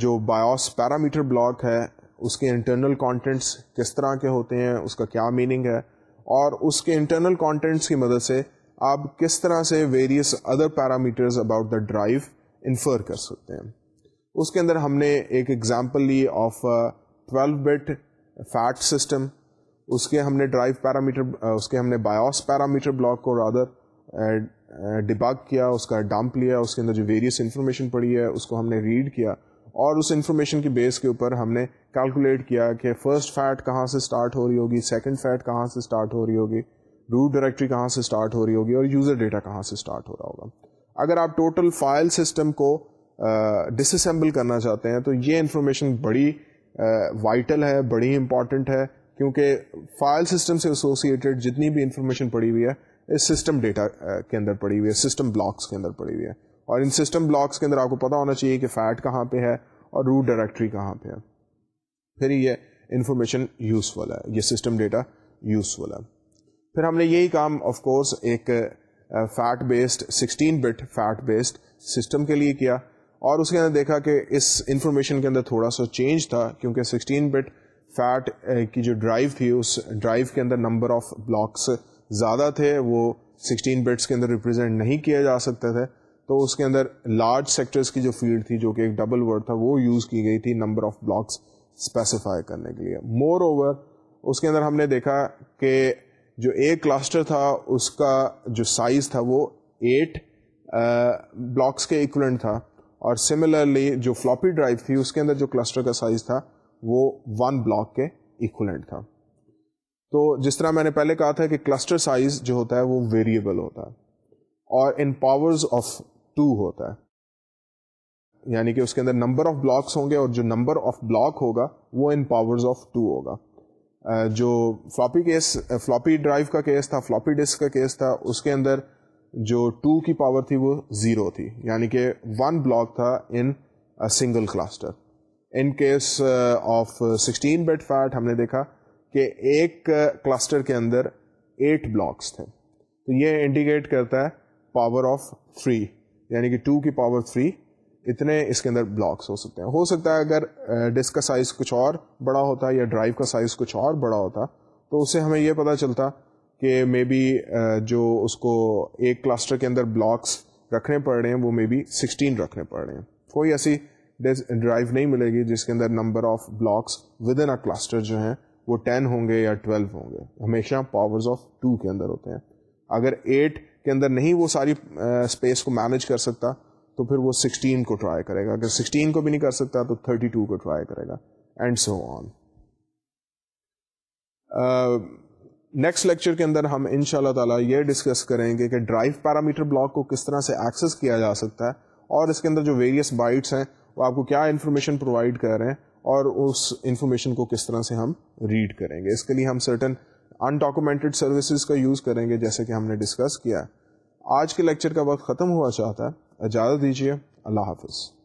جو بایوس پیرامیٹر بلاک ہے، اس کے انٹرنل کانٹینٹس کس طرح کے ہوتے ہیں، اس کا کیا میننگ ہے، اور اس کے انٹرنل کانٹینٹس کی مدد سے آپ کس طرح سے various other parameters about the drive infer کر سکتے ہیں۔ اس کے اندر ہم نے ایک ایگزامپل لی of twelve bit FAT system اس کے ہم نے ڈرائیو پیرامیٹر اس کے ہم نے بایوس پیرامیٹر بلاک کو رادر ڈباگ کیا، اس کا ڈمپ لیا، اس کے اندر جو ویریس انفارمیشن پڑی ہے، اس کو ہم نے ریڈ کیا اور اس انفارمیشن کی بیس کے اوپر ہم نے کیلکولیٹ کیا کہ فرسٹ فیٹ کہاں سے اسٹارٹ ہو رہی ہوگی سیکنڈ فیٹ کہاں سے اسٹارٹ ہو رہی ہوگی روٹ ڈائریکٹری کہاں سے اسٹارٹ ہو رہی ہوگی اور یوزر ڈیٹا کہاں سے اسٹارٹ ہو رہا ہوگا۔ اگر آپ ٹوٹل فائل سسٹم کو ڈس اسمبل کرنا چاہتے ہیں تو یہ انفارمیشن بڑی وائٹل ہے، بڑی امپورٹنٹ ہے۔ کیونکہ فائل سسٹم سے ایسوسیٹیڈ جتنی بھی انفارمیشن پڑی ہوئی ہے، اس سسٹم ڈیٹا کے اندر پڑی ہوئی ہے، سسٹم بلاکس کے اندر پڑی ہوئی ہے۔ اور ان سسٹم بلاکس کے اندر آپ کو پتا ہونا چاہیے کہ فیٹ کہاں پہ ہے اور روٹ ڈائریکٹری کہاں پہ ہے۔ پھر یہ انفارمیشن یوزفل ہے، یہ سسٹم ڈیٹا یوزفل ہے۔ پھر ہم نے یہی کام آف کورس ایک FAT based sixteen bit FAT based system کے لیے کیا۔ اور اس کے اندر دیکھا کہ اس انفارمیشن کے اندر تھوڑا سا چینج تھا، کیونکہ سکسٹین بٹ فیٹ کی جو ڈرائیو تھی، اس ڈرائیو کے اندر نمبر آف بلاکس زیادہ تھے، وہ سکسٹین بٹس کے اندر ریپرزینٹ نہیں کیا جا سکتے تھے. تو اس کے اندر لارج سیکٹرز کی جو فیلڈ تھی، جو کہ ایک ڈبل ورڈ تھا، وہ یوز کی گئی تھی نمبر آف بلاکس اسپیسیفائی کرنے کے لیے. مور اوور اس کے اندر ہم نے دیکھا کہ جو ایک کلاسٹر تھا، اس کا جو سائز تھا، وہ ایٹ بلاکس کے ایکولنٹ تھا. اور سملرلی جو فلاپی ڈرائیو تھی، اس کے اندر جو کلسٹر کا سائز تھا وہ ون بلاک کے ایکولنٹ تھا۔ تو جس طرح میں نے پہلے کہا تھا کہ کلسٹر سائز جو ہوتا ہے وہ ویریبل ہوتا ہے اور ان پاورز آف ٹو ہوتا ہے۔ یعنی کہ اس کے اندر نمبر آف بلاکس ہوں گے اور جو نمبر آف بلاک ہوگا وہ ان پاورز آف ٹو ہوگا۔ جو فلاپی کیس فلاپی ڈرائیو کا کیس تھا فلاپی ڈسک کا کیس تھا، اس کے اندر جو ٹو کی پاور تھی وہ زیرو تھی۔ یعنی کہ ون بلاک تھا in single cluster in case of sixteen bit FAT ہم نے دیکھا کہ ایک کلسٹر کے اندر ایٹ بلاکس تھے۔ تو یہ انڈیکیٹ کرتا ہے پاور آف تھری یعنی کہ ٹو کی پاور تھری اتنے اس کے اندر بلاکس ہو سکتے ہیں۔ ہو سکتا ہے اگر ڈسک کا سائز کچھ اور بڑا ہوتا یا ڈرائیو کا سائز کچھ اور بڑا ہوتا، تو اس سے ہمیں یہ پتا چلتا کہ مے بی جو اس کو ایک کلسٹر کے اندر بلاکس رکھنے پڑ رہے ہیں، وہ مے بی سکسٹین رکھنے پڑ رہے ہیں۔ کوئی ایسی ڈرائیو نہیں ملے گی جس کے اندر number of blocks within a cluster جو ہیں وہ ٹین ہوں گے یا ٹویلو ہوں گے۔ ہمیشہ پاورز آف ٹو کے اندر ہوتے ہیں۔ اگر ایٹ کے اندر نہیں وہ ساری اسپیس کو مینج کر سکتا، تو پھر وہ سکسٹین کو ٹرائی کرے گا۔ اگر سکسٹین کو بھی نہیں کر سکتا، تو تھرٹی ٹو کو ٹرائی کرے گا۔ And so on next lecture کے اندر ہم ان شاء اللہ تعالیٰ یہ ڈسکس کریں گے کہ ڈرائیو پیرامیٹر بلاک کو کس طرح سے ایکسس کیا جا سکتا ہے اور اس کے اندر جو ویریس بائٹس ہیں وہ آپ کو کیا انفارمیشن پرووائڈ کر رہے ہیں اور اس انفارمیشن کو کس طرح سے ہم ریڈ کریں گے۔ اس کے لیے ہم سرٹن انڈاکومینٹڈ سروسز کا یوز کریں گے، جیسے کہ ہم نے ڈسکس کیا۔ آج کے لیکچر کا وقت ختم ہوا چاہتا ہے۔ اجازت دیجیے اللہ حافظ۔